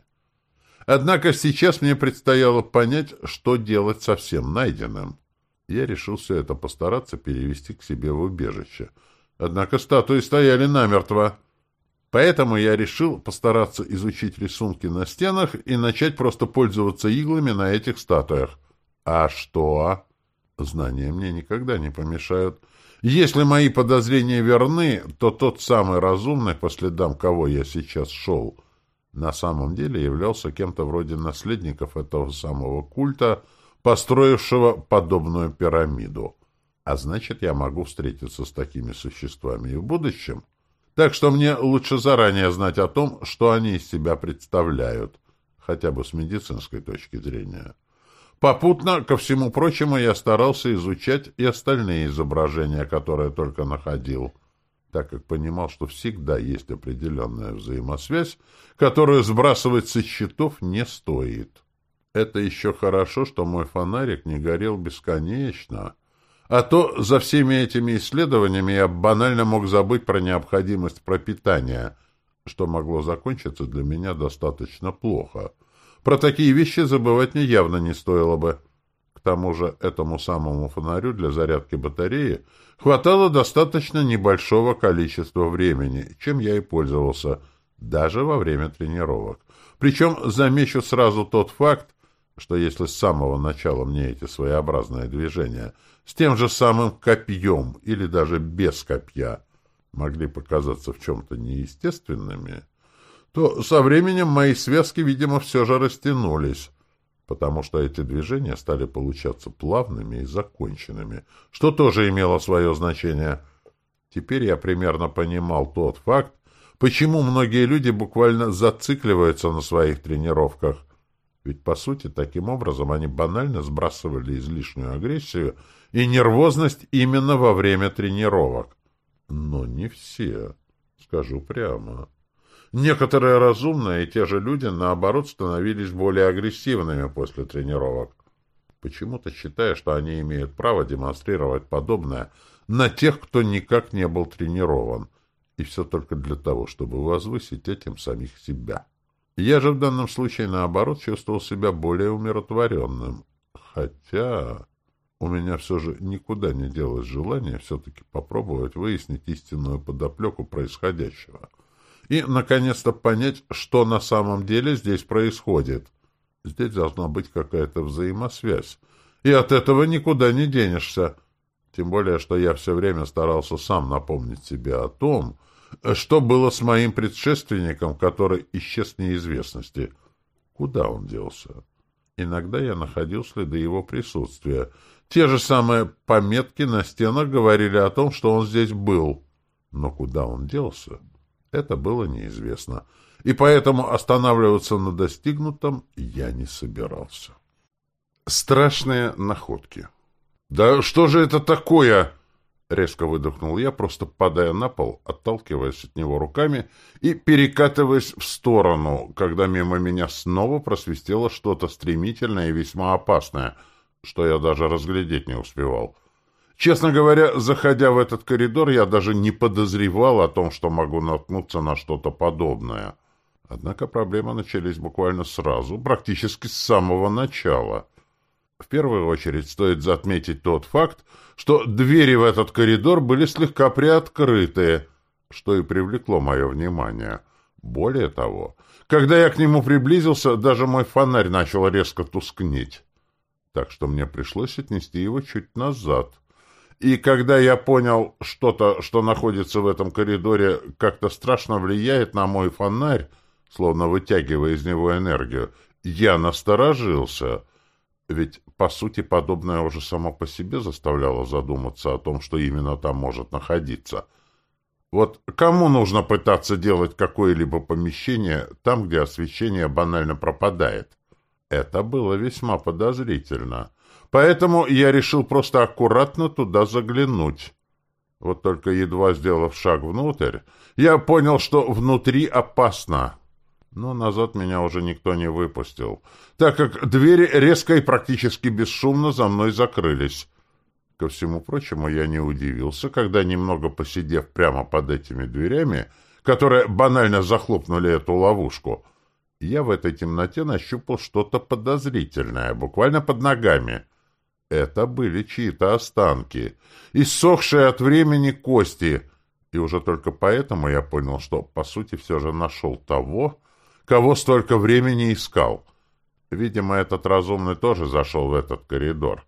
Однако сейчас мне предстояло понять, что делать со всем найденным. Я решил все это постараться перевести к себе в убежище. Однако статуи стояли намертво. Поэтому я решил постараться изучить рисунки на стенах и начать просто пользоваться иглами на этих статуях. А что? Знания мне никогда не помешают. Если мои подозрения верны, то тот самый разумный, по следам кого я сейчас шел, на самом деле являлся кем-то вроде наследников этого самого культа, построившего подобную пирамиду. А значит, я могу встретиться с такими существами и в будущем. Так что мне лучше заранее знать о том, что они из себя представляют, хотя бы с медицинской точки зрения. Попутно, ко всему прочему, я старался изучать и остальные изображения, которые только находил, так как понимал, что всегда есть определенная взаимосвязь, которую сбрасывать со счетов не стоит. Это еще хорошо, что мой фонарик не горел бесконечно, а то за всеми этими исследованиями я банально мог забыть про необходимость пропитания, что могло закончиться для меня достаточно плохо. Про такие вещи забывать мне явно не стоило бы. К тому же этому самому фонарю для зарядки батареи хватало достаточно небольшого количества времени, чем я и пользовался, даже во время тренировок. Причем замечу сразу тот факт, что если с самого начала мне эти своеобразные движения с тем же самым копьем или даже без копья могли показаться в чем-то неестественными, то со временем мои связки, видимо, все же растянулись, потому что эти движения стали получаться плавными и законченными, что тоже имело свое значение. Теперь я примерно понимал тот факт, почему многие люди буквально зацикливаются на своих тренировках, ведь, по сути, таким образом они банально сбрасывали излишнюю агрессию и нервозность именно во время тренировок. Но не все, скажу прямо. Некоторые разумные и те же люди, наоборот, становились более агрессивными после тренировок, почему-то считая, что они имеют право демонстрировать подобное на тех, кто никак не был тренирован, и все только для того, чтобы возвысить этим самих себя. Я же в данном случае, наоборот, чувствовал себя более умиротворенным. Хотя у меня все же никуда не делось желание все-таки попробовать выяснить истинную подоплеку происходящего. И, наконец-то, понять, что на самом деле здесь происходит. Здесь должна быть какая-то взаимосвязь. И от этого никуда не денешься. Тем более, что я все время старался сам напомнить себе о том, что было с моим предшественником, который исчез в неизвестности? Куда он делся? Иногда я находил следы его присутствия. Те же самые пометки на стенах говорили о том, что он здесь был. Но куда он делся? Это было неизвестно. И поэтому останавливаться на достигнутом я не собирался. Страшные находки. «Да что же это такое?» Резко выдохнул я, просто падая на пол, отталкиваясь от него руками и перекатываясь в сторону, когда мимо меня снова просвистело что-то стремительное и весьма опасное, что я даже разглядеть не успевал. Честно говоря, заходя в этот коридор, я даже не подозревал о том, что могу наткнуться на что-то подобное. Однако проблемы начались буквально сразу, практически с самого начала — в первую очередь стоит отметить тот факт, что двери в этот коридор были слегка приоткрыты, что и привлекло мое внимание. Более того, когда я к нему приблизился, даже мой фонарь начал резко тускнеть. Так что мне пришлось отнести его чуть назад. И когда я понял, что-то, что находится в этом коридоре, как-то страшно влияет на мой фонарь, словно вытягивая из него энергию, я насторожился — ведь, по сути, подобное уже само по себе заставляло задуматься о том, что именно там может находиться. Вот кому нужно пытаться делать какое-либо помещение там, где освещение банально пропадает? Это было весьма подозрительно. Поэтому я решил просто аккуратно туда заглянуть. Вот только едва сделав шаг внутрь, я понял, что внутри опасно но назад меня уже никто не выпустил, так как двери резко и практически бесшумно за мной закрылись. Ко всему прочему, я не удивился, когда, немного посидев прямо под этими дверями, которые банально захлопнули эту ловушку, я в этой темноте нащупал что-то подозрительное, буквально под ногами. Это были чьи-то останки, иссохшие от времени кости. И уже только поэтому я понял, что, по сути, все же нашел того, кого столько времени искал. Видимо, этот разумный тоже зашел в этот коридор.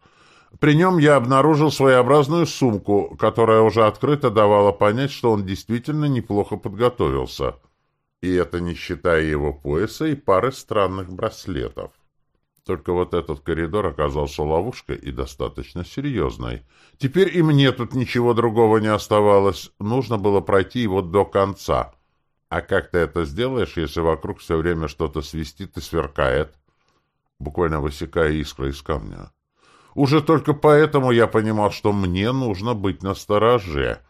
При нем я обнаружил своеобразную сумку, которая уже открыто давала понять, что он действительно неплохо подготовился. И это не считая его пояса и пары странных браслетов. Только вот этот коридор оказался ловушкой и достаточно серьезной. Теперь и мне тут ничего другого не оставалось. Нужно было пройти его до конца. А как ты это сделаешь, если вокруг все время что-то свистит и сверкает? Буквально высекая искры из камня. Уже только поэтому я понимал, что мне нужно быть настороже.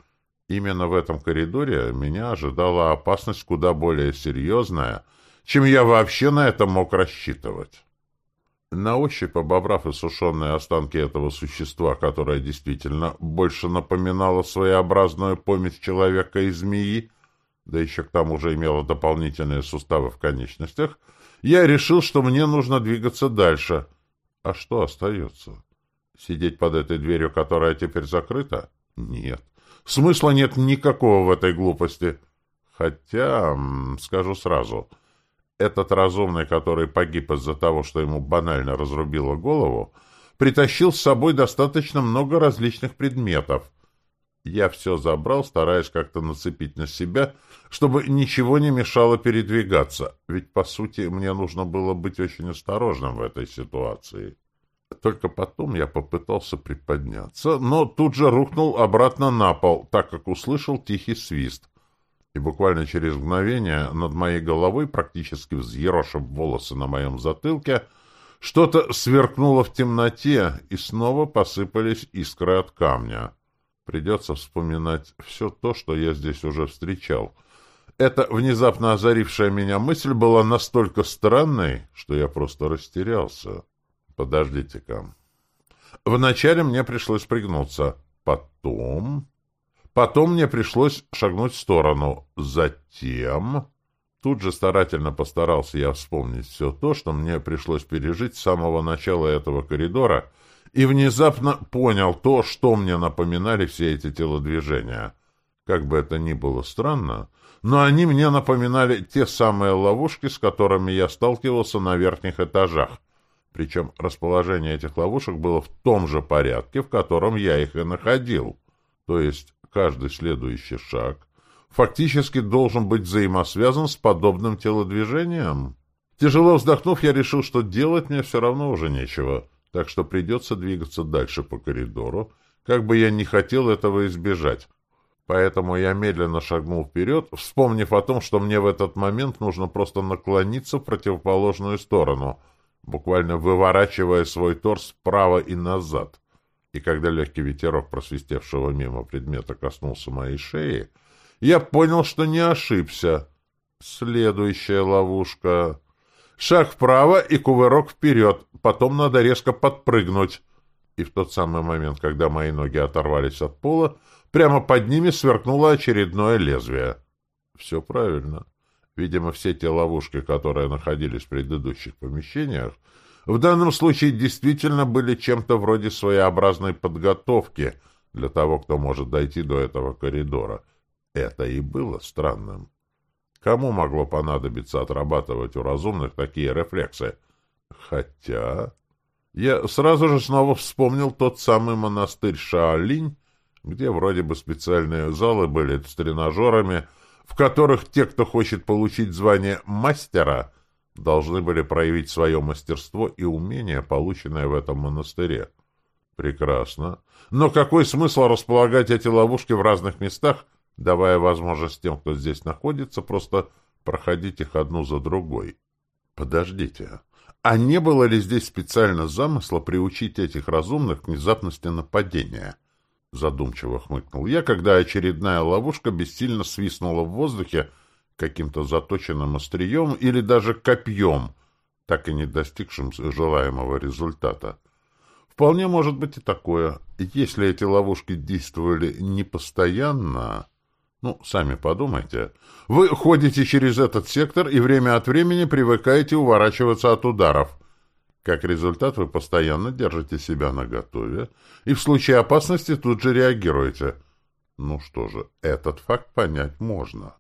Именно в этом коридоре меня ожидала опасность куда более серьезная, чем я вообще на это мог рассчитывать. На ощупь, обобрав иссушенные останки этого существа, которое действительно больше напоминало своеобразную помесь человека и змеи, да еще к тому же имело дополнительные суставы в конечностях, я решил, что мне нужно двигаться дальше. А что остается? Сидеть под этой дверью, которая теперь закрыта? Нет. Смысла нет никакого в этой глупости. Хотя, скажу сразу — этот разумный, который погиб из-за того, что ему банально разрубило голову, притащил с собой достаточно много различных предметов. Я все забрал, стараясь как-то нацепить на себя, чтобы ничего не мешало передвигаться, ведь, по сути, мне нужно было быть очень осторожным в этой ситуации. Только потом я попытался приподняться, но тут же рухнул обратно на пол, так как услышал тихий свист и буквально через мгновение над моей головой, практически взъерошив волосы на моем затылке, что-то сверкнуло в темноте, и снова посыпались искры от камня. Придется вспоминать все то, что я здесь уже встречал. Эта внезапно озарившая меня мысль была настолько странной, что я просто растерялся. Подождите-ка. Вначале мне пришлось пригнуться. Потом... Потом мне пришлось шагнуть в сторону. Затем... Тут же старательно постарался я вспомнить все то, что мне пришлось пережить с самого начала этого коридора, и внезапно понял то, что мне напоминали все эти телодвижения. Как бы это ни было странно, но они мне напоминали те самые ловушки, с которыми я сталкивался на верхних этажах. Причем расположение этих ловушек было в том же порядке, в котором я их и находил. То есть каждый следующий шаг фактически должен быть взаимосвязан с подобным телодвижением. Тяжело вздохнув, я решил, что делать мне все равно уже нечего, так что придется двигаться дальше по коридору, как бы я не хотел этого избежать. Поэтому я медленно шагнул вперед, вспомнив о том, что мне в этот момент нужно просто наклониться в противоположную сторону, буквально выворачивая свой торс вправо и назад и когда легкий ветерок просвистевшего мимо предмета коснулся моей шеи, я понял, что не ошибся. Следующая ловушка. Шаг вправо и кувырок вперед, потом надо резко подпрыгнуть. И в тот самый момент, когда мои ноги оторвались от пола, прямо под ними сверкнуло очередное лезвие. Все правильно. Видимо, все те ловушки, которые находились в предыдущих помещениях, в данном случае действительно были чем-то вроде своеобразной подготовки для того, кто может дойти до этого коридора. Это и было странным. Кому могло понадобиться отрабатывать у разумных такие рефлексы? Хотя... Я сразу же снова вспомнил тот самый монастырь Шаолинь, где вроде бы специальные залы были с тренажерами, в которых те, кто хочет получить звание мастера, должны были проявить свое мастерство и умение, полученное в этом монастыре. Прекрасно. Но какой смысл располагать эти ловушки в разных местах, давая возможность тем, кто здесь находится, просто проходить их одну за другой? Подождите. А не было ли здесь специально замысла приучить этих разумных к внезапности нападения? Задумчиво хмыкнул я, когда очередная ловушка бессильно свистнула в воздухе, каким-то заточенным острием или даже копьем, так и не достигшим желаемого результата. Вполне может быть и такое. Если эти ловушки действовали не постоянно... Ну, сами подумайте. Вы ходите через этот сектор и время от времени привыкаете уворачиваться от ударов. Как результат, вы постоянно держите себя наготове и в случае опасности тут же реагируете. Ну что же, этот факт понять можно.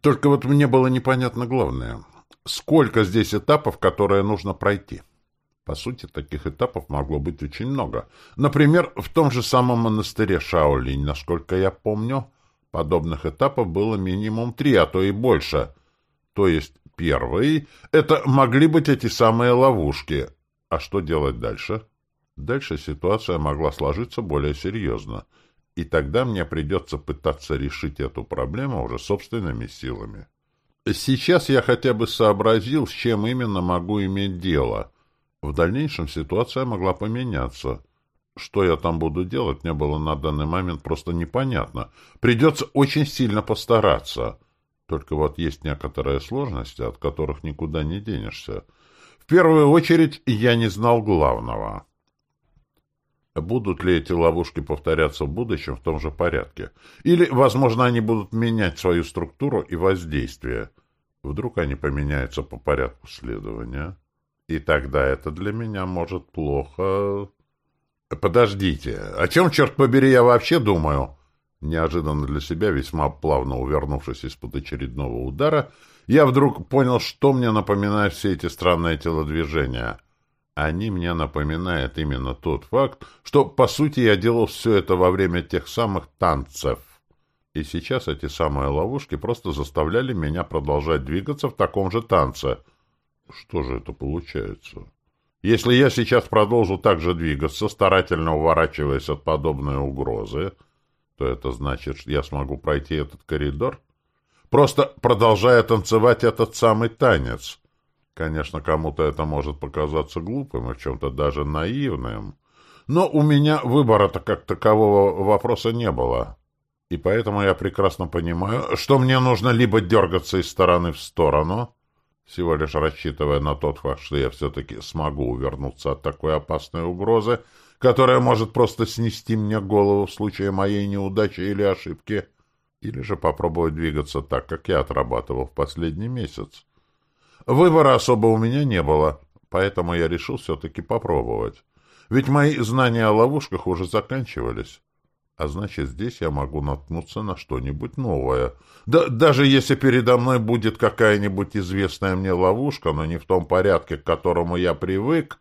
Только вот мне было непонятно главное. Сколько здесь этапов, которые нужно пройти? По сути, таких этапов могло быть очень много. Например, в том же самом монастыре Шаолинь, насколько я помню, подобных этапов было минимум три, а то и больше. То есть Первый — это могли быть эти самые ловушки. А что делать дальше? Дальше ситуация могла сложиться более серьезно, и тогда мне придется пытаться решить эту проблему уже собственными силами. Сейчас я хотя бы сообразил, с чем именно могу иметь дело. В дальнейшем ситуация могла поменяться. Что я там буду делать, мне было на данный момент просто непонятно. Придется очень сильно постараться — только вот есть некоторые сложности, от которых никуда не денешься. В первую очередь, я не знал главного. Будут ли эти ловушки повторяться в будущем в том же порядке? Или, возможно, они будут менять свою структуру и воздействие? Вдруг они поменяются по порядку следования? И тогда это для меня может плохо... Подождите, о чем, черт побери, я вообще думаю? Неожиданно для себя, весьма плавно увернувшись из-под очередного удара, я вдруг понял, что мне напоминают все эти странные телодвижения. Они мне напоминают именно тот факт, что, по сути, я делал все это во время тех самых танцев. И сейчас эти самые ловушки просто заставляли меня продолжать двигаться в таком же танце. Что же это получается? Если я сейчас продолжу так же двигаться, старательно уворачиваясь от подобной угрозы, что это значит, что я смогу пройти этот коридор? Просто продолжая танцевать этот самый танец. Конечно, кому-то это может показаться глупым и в чем-то даже наивным. Но у меня выбора-то как такового вопроса не было. И поэтому я прекрасно понимаю, что мне нужно либо дергаться из стороны в сторону, всего лишь рассчитывая на тот факт, что я все-таки смогу увернуться от такой опасной угрозы, которая может просто снести мне голову в случае моей неудачи или ошибки, или же попробовать двигаться так, как я отрабатывал в последний месяц. Выбора особо у меня не было, поэтому я решил все-таки попробовать. Ведь мои знания о ловушках уже заканчивались. А значит, здесь я могу наткнуться на что-нибудь новое. Да даже если передо мной будет какая-нибудь известная мне ловушка, но не в том порядке, к которому я привык,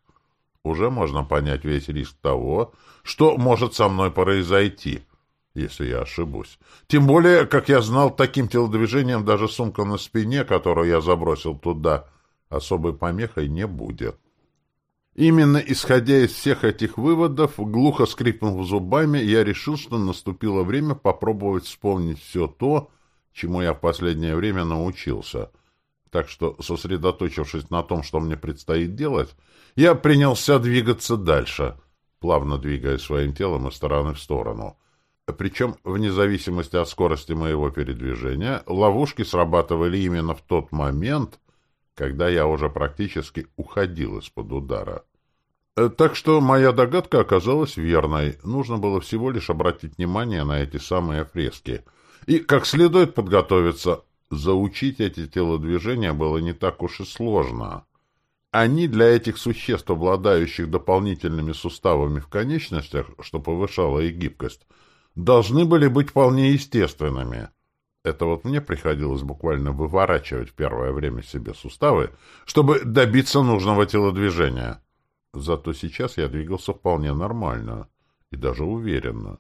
уже можно понять весь риск того, что может со мной произойти, если я ошибусь. Тем более, как я знал, таким телодвижением даже сумка на спине, которую я забросил туда, особой помехой не будет. Именно исходя из всех этих выводов, глухо скрипнув зубами, я решил, что наступило время попробовать вспомнить все то, чему я в последнее время научился — так что, сосредоточившись на том, что мне предстоит делать, я принялся двигаться дальше, плавно двигая своим телом из стороны в сторону. Причем, вне зависимости от скорости моего передвижения, ловушки срабатывали именно в тот момент, когда я уже практически уходил из-под удара. Э, так что моя догадка оказалась верной. Нужно было всего лишь обратить внимание на эти самые фрески. И как следует подготовиться, Заучить эти телодвижения было не так уж и сложно. Они для этих существ, обладающих дополнительными суставами в конечностях, что повышало их гибкость, должны были быть вполне естественными. Это вот мне приходилось буквально выворачивать в первое время себе суставы, чтобы добиться нужного телодвижения. Зато сейчас я двигался вполне нормально и даже уверенно.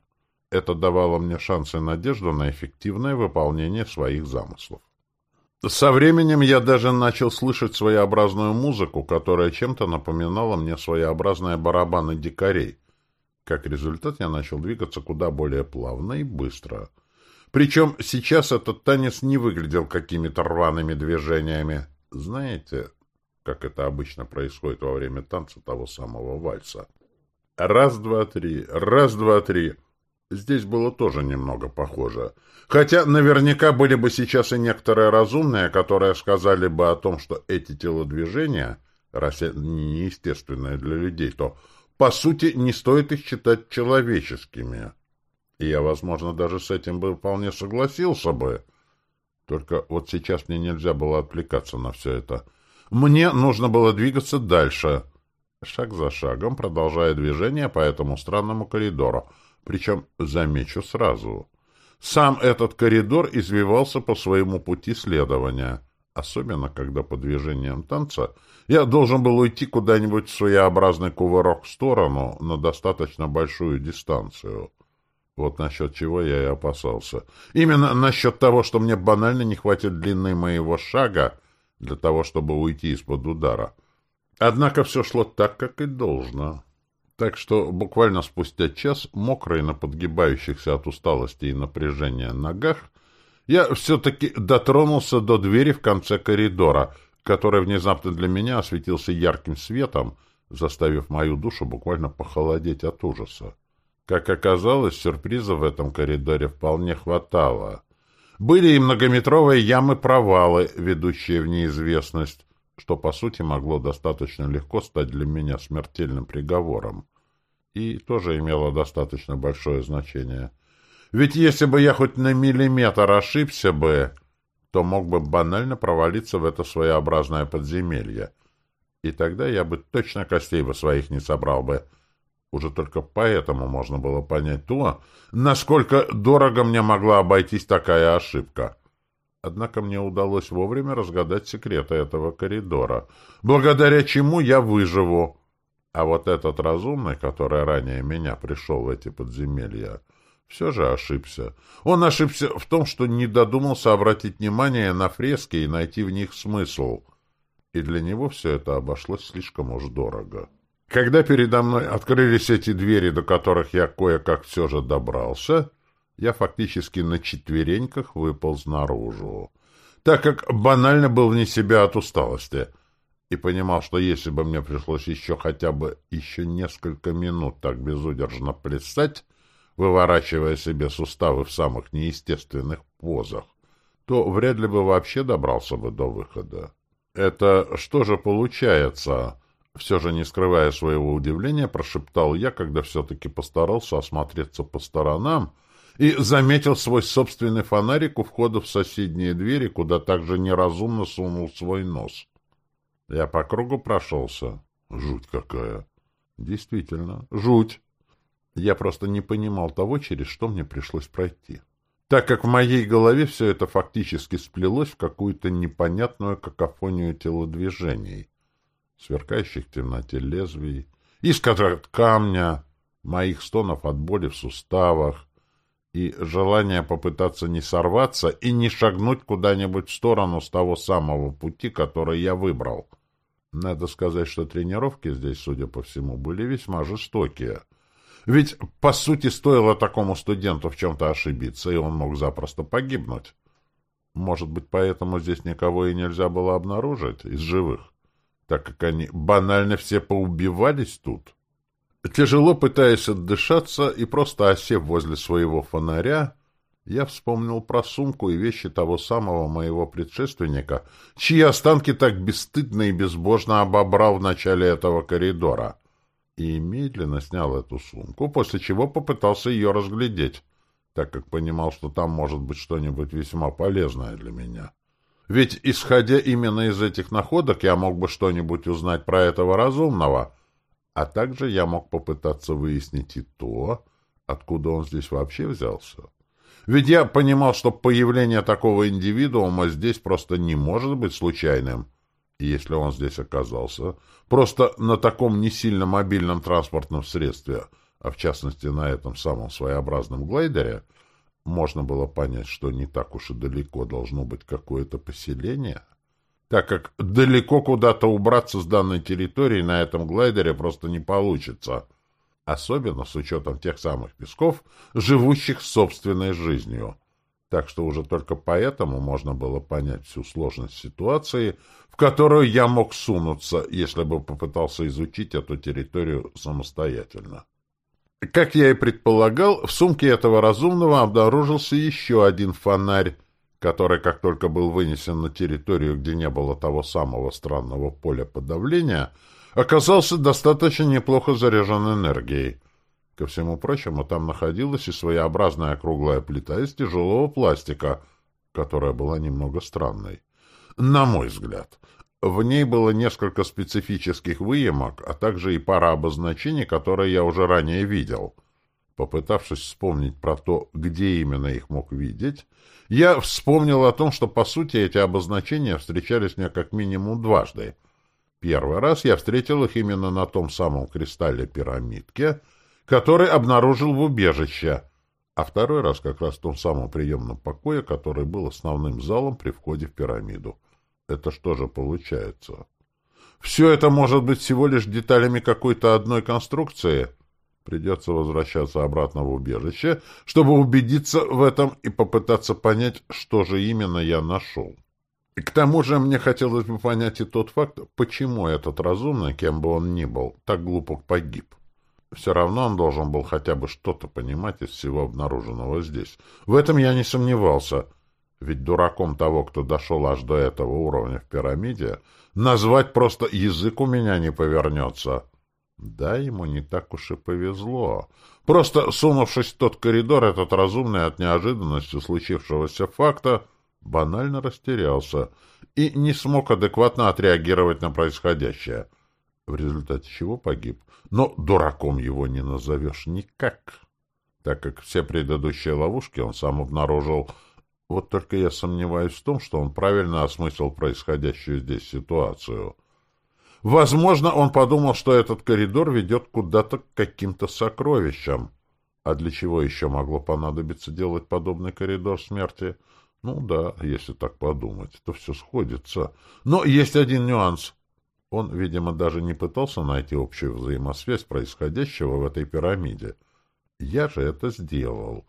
Это давало мне шансы и надежду на эффективное выполнение своих замыслов. Со временем я даже начал слышать своеобразную музыку, которая чем-то напоминала мне своеобразные барабаны дикарей. Как результат, я начал двигаться куда более плавно и быстро. Причем сейчас этот танец не выглядел какими-то рваными движениями. Знаете, как это обычно происходит во время танца того самого вальса? Раз, два, три, раз, два, три — Здесь было тоже немного похоже. Хотя наверняка были бы сейчас и некоторые разумные, которые сказали бы о том, что эти телодвижения, раз неестественные для людей, то, по сути, не стоит их считать человеческими. И я, возможно, даже с этим бы вполне согласился бы. Только вот сейчас мне нельзя было отвлекаться на все это. Мне нужно было двигаться дальше. шаг за шагом продолжая движение по этому странному коридору. Причем, замечу сразу, сам этот коридор извивался по своему пути следования, особенно когда по движениям танца я должен был уйти куда-нибудь в своеобразный кувырок в сторону на достаточно большую дистанцию. Вот насчет чего я и опасался. Именно насчет того, что мне банально не хватит длины моего шага для того, чтобы уйти из-под удара. Однако все шло так, как и должно. Так что буквально спустя час, мокрый на подгибающихся от усталости и напряжения ногах, я все-таки дотронулся до двери в конце коридора, который внезапно для меня осветился ярким светом, заставив мою душу буквально похолодеть от ужаса. Как оказалось, сюрпризов в этом коридоре вполне хватало. Были и многометровые ямы-провалы, ведущие в неизвестность, что, по сути, могло достаточно легко стать для меня смертельным приговором. И тоже имело достаточно большое значение. Ведь если бы я хоть на миллиметр ошибся бы, то мог бы банально провалиться в это своеобразное подземелье. И тогда я бы точно костей бы своих не собрал бы, уже только поэтому можно было понять то, насколько дорого мне могла обойтись такая ошибка. Однако мне удалось вовремя разгадать секреты этого коридора, благодаря чему я выживу. А вот этот разумный, который ранее меня пришел в эти подземелья, все же ошибся. Он ошибся в том, что не додумался обратить внимание на фрески и найти в них смысл. И для него все это обошлось слишком уж дорого. Когда передо мной открылись эти двери, до которых я кое-как все же добрался, я фактически на четвереньках выпал наружу, так как банально был вне себя от усталости и понимал, что если бы мне пришлось еще хотя бы еще несколько минут так безудержно плясать, выворачивая себе суставы в самых неестественных позах, то вряд ли бы вообще добрался бы до выхода. Это что же получается? Все же, не скрывая своего удивления, прошептал я, когда все-таки постарался осмотреться по сторонам и заметил свой собственный фонарик у входа в соседние двери, куда также неразумно сунул свой нос. Я по кругу прошелся. Жуть какая! Действительно, жуть! Я просто не понимал того, через что мне пришлось пройти. Так как в моей голове все это фактически сплелось в какую-то непонятную какофонию телодвижений сверкающих в темноте лезвий, искр от камня, моих стонов от боли в суставах и желания попытаться не сорваться и не шагнуть куда-нибудь в сторону с того самого пути, который я выбрал. Надо сказать, что тренировки здесь, судя по всему, были весьма жестокие. Ведь, по сути, стоило такому студенту в чем-то ошибиться, и он мог запросто погибнуть. Может быть, поэтому здесь никого и нельзя было обнаружить из живых так как они банально все поубивались тут. Тяжело пытаясь отдышаться и просто осев возле своего фонаря, я вспомнил про сумку и вещи того самого моего предшественника, чьи останки так бесстыдно и безбожно обобрал в начале этого коридора. И медленно снял эту сумку, после чего попытался ее разглядеть, так как понимал, что там может быть что-нибудь весьма полезное для меня. Ведь, исходя именно из этих находок, я мог бы что-нибудь узнать про этого разумного, а также я мог попытаться выяснить и то, откуда он здесь вообще взялся. Ведь я понимал, что появление такого индивидуума здесь просто не может быть случайным. Если он здесь оказался, просто на таком не сильно мобильном транспортном средстве, а в частности на этом самом своеобразном глайдере — можно было понять, что не так уж и далеко должно быть какое-то поселение, так как далеко куда-то убраться с данной территории на этом глайдере просто не получится, особенно с учетом тех самых песков, живущих собственной жизнью. Так что уже только поэтому можно было понять всю сложность ситуации, в которую я мог сунуться, если бы попытался изучить эту территорию самостоятельно. Как я и предполагал, в сумке этого разумного обнаружился еще один фонарь, который, как только был вынесен на территорию, где не было того самого странного поля подавления, оказался достаточно неплохо заряжен энергией. Ко всему прочему, там находилась и своеобразная круглая плита из тяжелого пластика, которая была немного странной. На мой взгляд. В ней было несколько специфических выемок, а также и пара обозначений, которые я уже ранее видел. Попытавшись вспомнить про то, где именно их мог видеть, я вспомнил о том, что, по сути, эти обозначения встречались мне как минимум дважды. Первый раз я встретил их именно на том самом кристалле пирамидке, который обнаружил в убежище, а второй раз как раз в том самом приемном покое, который был основным залом при входе в пирамиду. Это что же получается? Все это может быть всего лишь деталями какой-то одной конструкции. Придется возвращаться обратно в убежище, чтобы убедиться в этом и попытаться понять, что же именно я нашел. К тому же мне хотелось бы понять и тот факт, почему этот разумный, кем бы он ни был, так глупо погиб. Все равно он должен был хотя бы что-то понимать из всего обнаруженного здесь. В этом я не сомневался. Ведь дураком того, кто дошел аж до этого уровня в пирамиде, назвать просто язык у меня не повернется. Да, ему не так уж и повезло. Просто, сунувшись в тот коридор, этот разумный от неожиданности случившегося факта банально растерялся и не смог адекватно отреагировать на происходящее — в результате чего погиб. Но дураком его не назовешь никак, так как все предыдущие ловушки он сам обнаружил. Вот только я сомневаюсь в том, что он правильно осмыслил происходящую здесь ситуацию. Возможно, он подумал, что этот коридор ведет куда-то к каким-то сокровищам. А для чего еще могло понадобиться делать подобный коридор смерти? Ну да, если так подумать, то все сходится. Но есть один нюанс — он, видимо, даже не пытался найти общую взаимосвязь происходящего в этой пирамиде. Я же это сделал.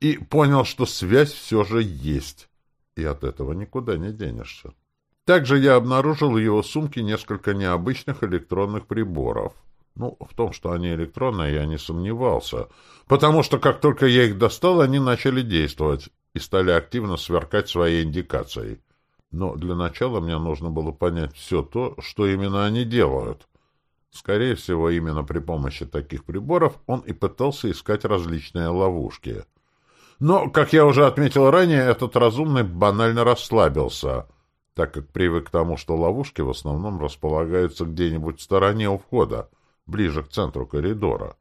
И понял, что связь все же есть. И от этого никуда не денешься. Также я обнаружил в его сумке несколько необычных электронных приборов. Ну, в том, что они электронные, я не сомневался, потому что как только я их достал, они начали действовать и стали активно сверкать своей индикацией. Но для начала мне нужно было понять все то, что именно они делают. Скорее всего, именно при помощи таких приборов он и пытался искать различные ловушки. Но, как я уже отметил ранее, этот разумный банально расслабился, так как привык к тому, что ловушки в основном располагаются где-нибудь в стороне у входа, ближе к центру коридора.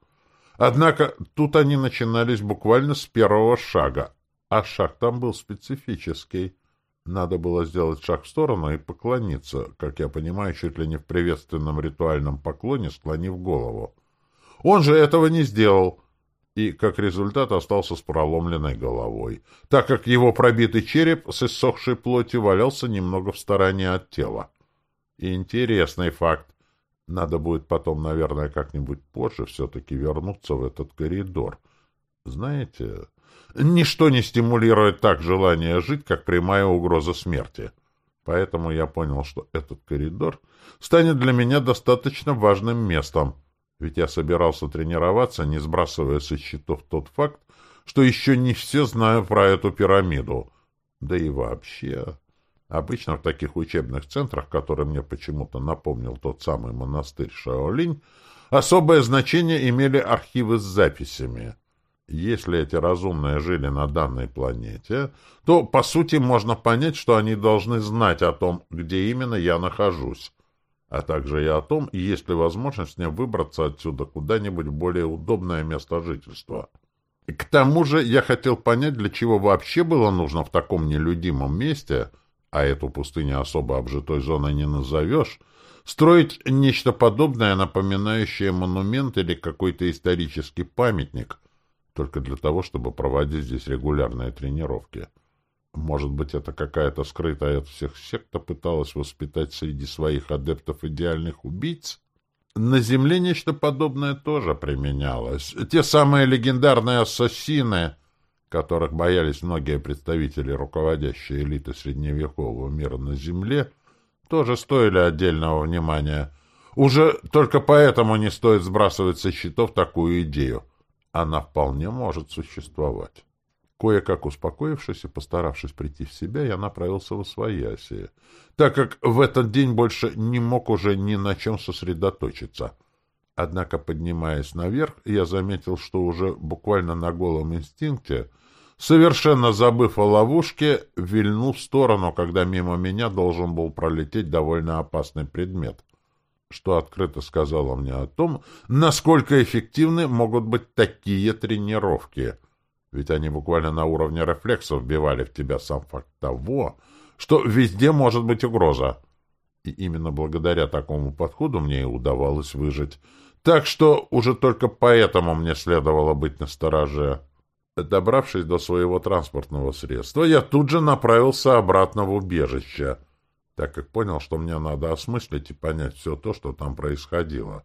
Однако тут они начинались буквально с первого шага, а шаг там был специфический. Надо было сделать шаг в сторону и поклониться, как я понимаю, чуть ли не в приветственном ритуальном поклоне, склонив голову. Он же этого не сделал, и, как результат, остался с проломленной головой, так как его пробитый череп с иссохшей плотью валялся немного в стороне от тела. интересный факт. Надо будет потом, наверное, как-нибудь позже все-таки вернуться в этот коридор. Знаете, Ничто не стимулирует так желание жить, как прямая угроза смерти. Поэтому я понял, что этот коридор станет для меня достаточно важным местом, ведь я собирался тренироваться, не сбрасывая со счетов тот факт, что еще не все знают про эту пирамиду. Да и вообще... Обычно в таких учебных центрах, которые мне почему-то напомнил тот самый монастырь Шаолинь, особое значение имели архивы с записями — если эти разумные жили на данной планете, то, по сути, можно понять, что они должны знать о том, где именно я нахожусь, а также и о том, есть ли возможность мне выбраться отсюда куда-нибудь в более удобное место жительства. К тому же я хотел понять, для чего вообще было нужно в таком нелюдимом месте, а эту пустыню особо обжитой зоной не назовешь, строить нечто подобное, напоминающее монумент или какой-то исторический памятник — только для того, чтобы проводить здесь регулярные тренировки. Может быть, это какая-то скрытая от всех секта пыталась воспитать среди своих адептов идеальных убийц? На Земле нечто подобное тоже применялось. Те самые легендарные ассасины, которых боялись многие представители руководящей элиты средневекового мира на Земле, тоже стоили отдельного внимания. Уже только поэтому не стоит сбрасывать со счетов такую идею она вполне может существовать. Кое-как успокоившись и постаравшись прийти в себя, я направился в Освоясие, так как в этот день больше не мог уже ни на чем сосредоточиться. Однако, поднимаясь наверх, я заметил, что уже буквально на голом инстинкте совершенно забыв о ловушке, вильнул в сторону, когда мимо меня должен был пролететь довольно опасный предмет, что открыто сказало мне о том, насколько эффективны могут быть такие тренировки. Ведь они буквально на уровне рефлексов вбивали в тебя сам факт того, что везде может быть угроза. И именно благодаря такому подходу мне и удавалось выжить. Так что уже только поэтому мне следовало быть настороже. Добравшись до своего транспортного средства, я тут же направился обратно в убежище, так как понял, что мне надо осмыслить и понять все то, что там происходило.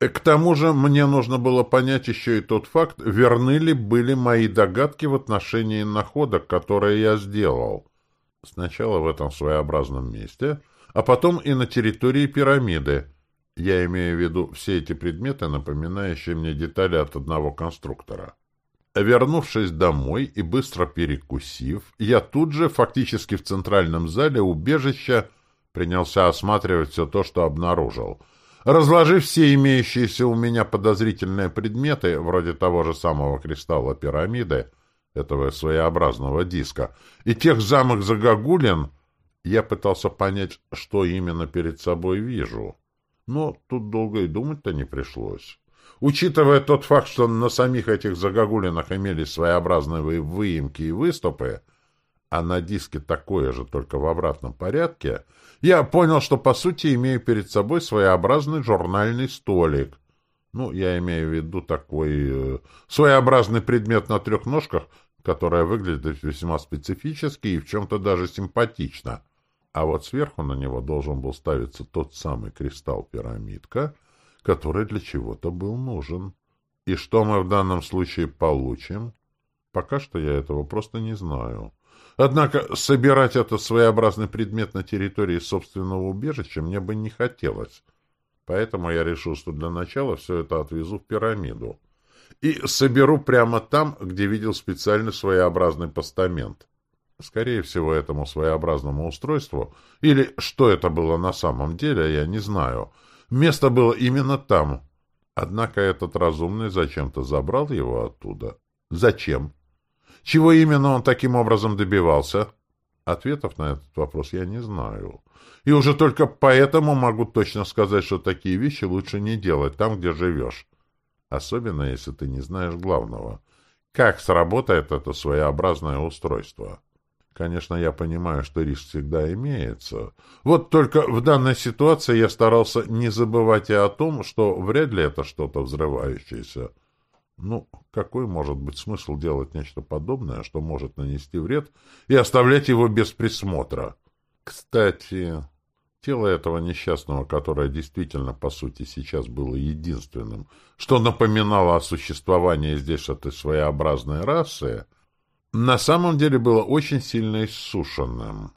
И к тому же мне нужно было понять еще и тот факт, верны ли были мои догадки в отношении находок, которые я сделал. Сначала в этом своеобразном месте, а потом и на территории пирамиды. Я имею в виду все эти предметы, напоминающие мне детали от одного конструктора. Вернувшись домой и быстро перекусив, я тут же, фактически в центральном зале убежища, принялся осматривать все то, что обнаружил. Разложив все имеющиеся у меня подозрительные предметы, вроде того же самого кристалла пирамиды, этого своеобразного диска, и тех замок загогулин, я пытался понять, что именно перед собой вижу. Но тут долго и думать-то не пришлось. Учитывая тот факт, что на самих этих загогулинах имелись своеобразные выемки и выступы, а на диске такое же, только в обратном порядке, я понял, что по сути имею перед собой своеобразный журнальный столик. Ну, я имею в виду такой э, своеобразный предмет на трех ножках, которая выглядит весьма специфически и в чем-то даже симпатично. А вот сверху на него должен был ставиться тот самый кристалл-пирамидка, который для чего-то был нужен. И что мы в данном случае получим? Пока что я этого просто не знаю. Однако собирать этот своеобразный предмет на территории собственного убежища мне бы не хотелось. Поэтому я решил, что для начала все это отвезу в пирамиду и соберу прямо там, где видел специальный своеобразный постамент. Скорее всего, этому своеобразному устройству, или что это было на самом деле, я не знаю. Место было именно там. Однако этот разумный зачем-то забрал его оттуда. Зачем? Чего именно он таким образом добивался? Ответов на этот вопрос я не знаю. И уже только поэтому могу точно сказать, что такие вещи лучше не делать там, где живешь особенно если ты не знаешь главного. Как сработает это своеобразное устройство? Конечно, я понимаю, что риск всегда имеется. Вот только в данной ситуации я старался не забывать и о том, что вряд ли это что-то взрывающееся. Ну, какой может быть смысл делать нечто подобное, что может нанести вред, и оставлять его без присмотра? Кстати, Тело этого несчастного, которое действительно, по сути, сейчас было единственным, что напоминало о существовании здесь этой своеобразной расы, на самом деле было очень сильно иссушенным.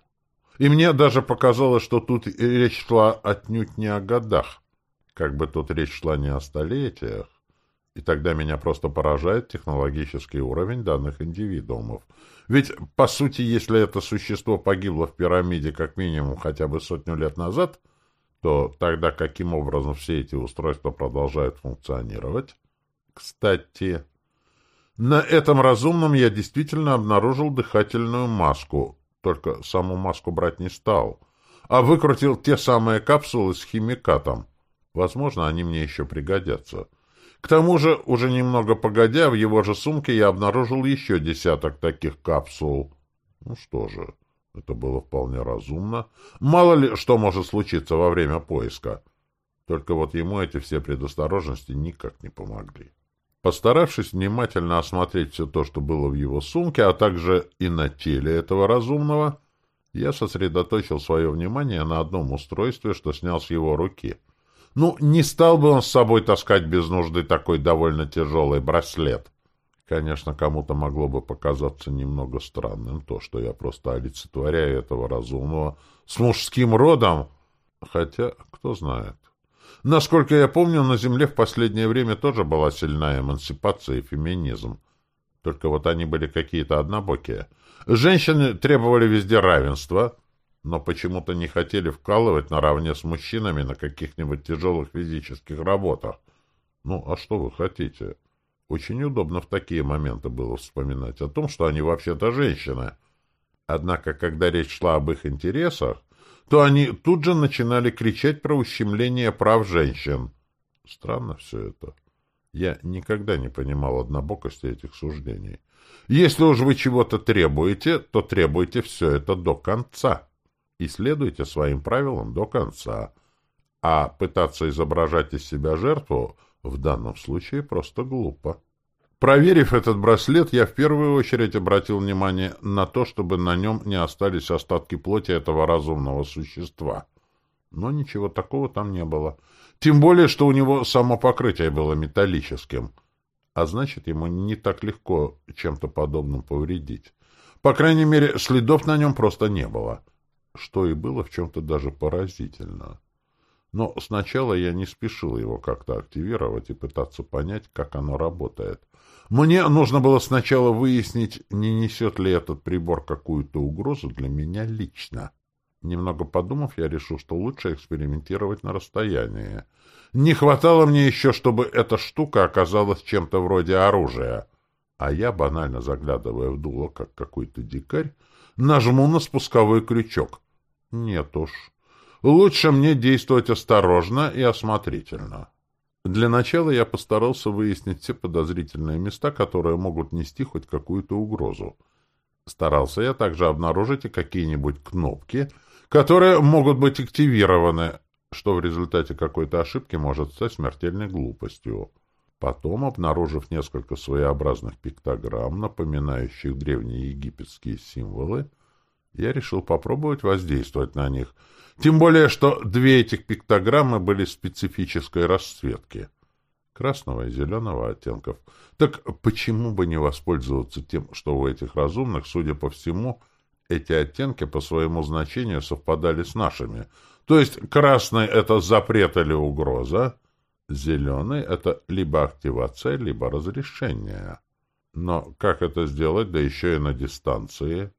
И мне даже показалось, что тут речь шла отнюдь не о годах, как бы тут речь шла не о столетиях. И тогда меня просто поражает технологический уровень данных индивидуумов — ведь, по сути, если это существо погибло в пирамиде как минимум хотя бы сотню лет назад, то тогда каким образом все эти устройства продолжают функционировать? Кстати, на этом разумном я действительно обнаружил дыхательную маску, только саму маску брать не стал, а выкрутил те самые капсулы с химикатом. Возможно, они мне еще пригодятся. К тому же, уже немного погодя, в его же сумке я обнаружил еще десяток таких капсул. Ну что же, это было вполне разумно. Мало ли, что может случиться во время поиска. Только вот ему эти все предосторожности никак не помогли. Постаравшись внимательно осмотреть все то, что было в его сумке, а также и на теле этого разумного, я сосредоточил свое внимание на одном устройстве, что снял с его руки — ну, не стал бы он с собой таскать без нужды такой довольно тяжелый браслет. Конечно, кому-то могло бы показаться немного странным то, что я просто олицетворяю этого разумного с мужским родом. Хотя, кто знает. Насколько я помню, на Земле в последнее время тоже была сильная эмансипация и феминизм. Только вот они были какие-то однобокие. Женщины требовали везде равенства — но почему-то не хотели вкалывать наравне с мужчинами на каких-нибудь тяжелых физических работах. Ну, а что вы хотите? Очень удобно в такие моменты было вспоминать о том, что они вообще-то женщины. Однако, когда речь шла об их интересах, то они тут же начинали кричать про ущемление прав женщин. Странно все это. Я никогда не понимал однобокости этих суждений. Если уж вы чего-то требуете, то требуйте все это до конца. И следуйте своим правилам до конца. А пытаться изображать из себя жертву в данном случае просто глупо. Проверив этот браслет, я в первую очередь обратил внимание на то, чтобы на нем не остались остатки плоти этого разумного существа. Но ничего такого там не было. Тем более, что у него само покрытие было металлическим. А значит, ему не так легко чем-то подобным повредить. По крайней мере, следов на нем просто не было. Что и было в чем-то даже поразительно. Но сначала я не спешил его как-то активировать и пытаться понять, как оно работает. Мне нужно было сначала выяснить, не несет ли этот прибор какую-то угрозу для меня лично. Немного подумав, я решил, что лучше экспериментировать на расстоянии. Не хватало мне еще, чтобы эта штука оказалась чем-то вроде оружия. А я, банально заглядывая в дуло, как какой-то дикарь, нажму на спусковой крючок. Нет уж. Лучше мне действовать осторожно и осмотрительно. Для начала я постарался выяснить все подозрительные места, которые могут нести хоть какую-то угрозу. Старался я также обнаружить и какие-нибудь кнопки, которые могут быть активированы, что в результате какой-то ошибки может стать смертельной глупостью. Потом, обнаружив несколько своеобразных пиктограмм, напоминающих древние египетские символы, я решил попробовать воздействовать на них — тем более, что две этих пиктограммы были специфической расцветки. Красного и зеленого оттенков. Так почему бы не воспользоваться тем, что у этих разумных, судя по всему, эти оттенки по своему значению совпадали с нашими? То есть красный — это запрет или угроза, зеленый — это либо активация, либо разрешение. Но как это сделать, да еще и на дистанции?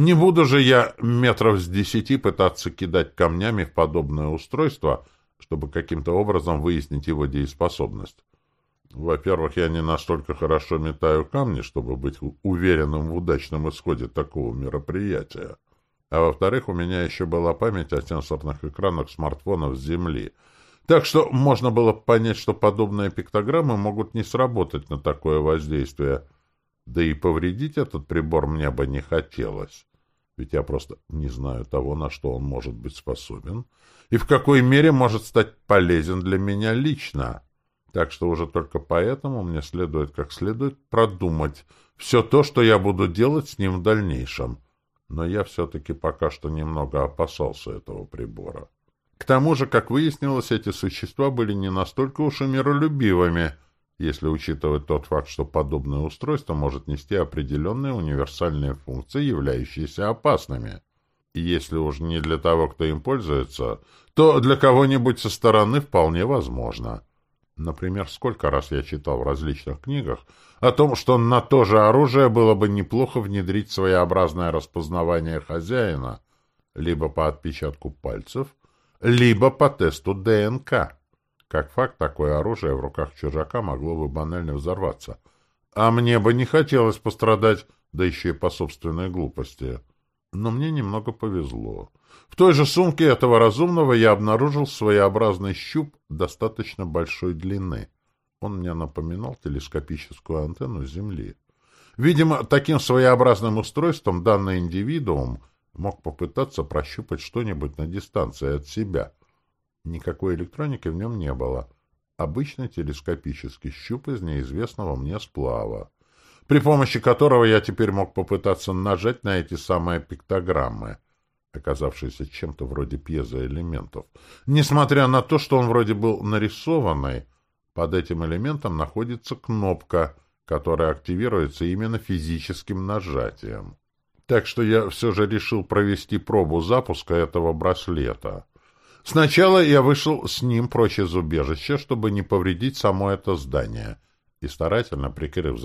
Не буду же я метров с десяти пытаться кидать камнями в подобное устройство, чтобы каким-то образом выяснить его дееспособность. Во-первых, я не настолько хорошо метаю камни, чтобы быть уверенным в удачном исходе такого мероприятия. А во-вторых, у меня еще была память о сенсорных экранах смартфонов с Земли. Так что можно было понять, что подобные пиктограммы могут не сработать на такое воздействие. Да и повредить этот прибор мне бы не хотелось ведь я просто не знаю того, на что он может быть способен, и в какой мере может стать полезен для меня лично. Так что уже только поэтому мне следует как следует продумать все то, что я буду делать с ним в дальнейшем. Но я все-таки пока что немного опасался этого прибора. К тому же, как выяснилось, эти существа были не настолько уж и миролюбивыми — если учитывать тот факт, что подобное устройство может нести определенные универсальные функции, являющиеся опасными. И если уж не для того, кто им пользуется, то для кого-нибудь со стороны вполне возможно. Например, сколько раз я читал в различных книгах о том, что на то же оружие было бы неплохо внедрить своеобразное распознавание хозяина либо по отпечатку пальцев, либо по тесту ДНК. Как факт, такое оружие в руках чужака могло бы банально взорваться. А мне бы не хотелось пострадать, да еще и по собственной глупости. Но мне немного повезло. В той же сумке этого разумного я обнаружил своеобразный щуп достаточно большой длины. Он мне напоминал телескопическую антенну Земли. Видимо, таким своеобразным устройством данный индивидуум мог попытаться прощупать что-нибудь на дистанции от себя — Никакой электроники в нем не было. Обычный телескопический щуп из неизвестного мне сплава, при помощи которого я теперь мог попытаться нажать на эти самые пиктограммы, оказавшиеся чем-то вроде пьезоэлементов. Несмотря на то, что он вроде был нарисованный, под этим элементом находится кнопка, которая активируется именно физическим нажатием. Так что я все же решил провести пробу запуска этого браслета — Сначала я вышел с ним прочь из убежища, чтобы не повредить само это здание, и старательно прикрыв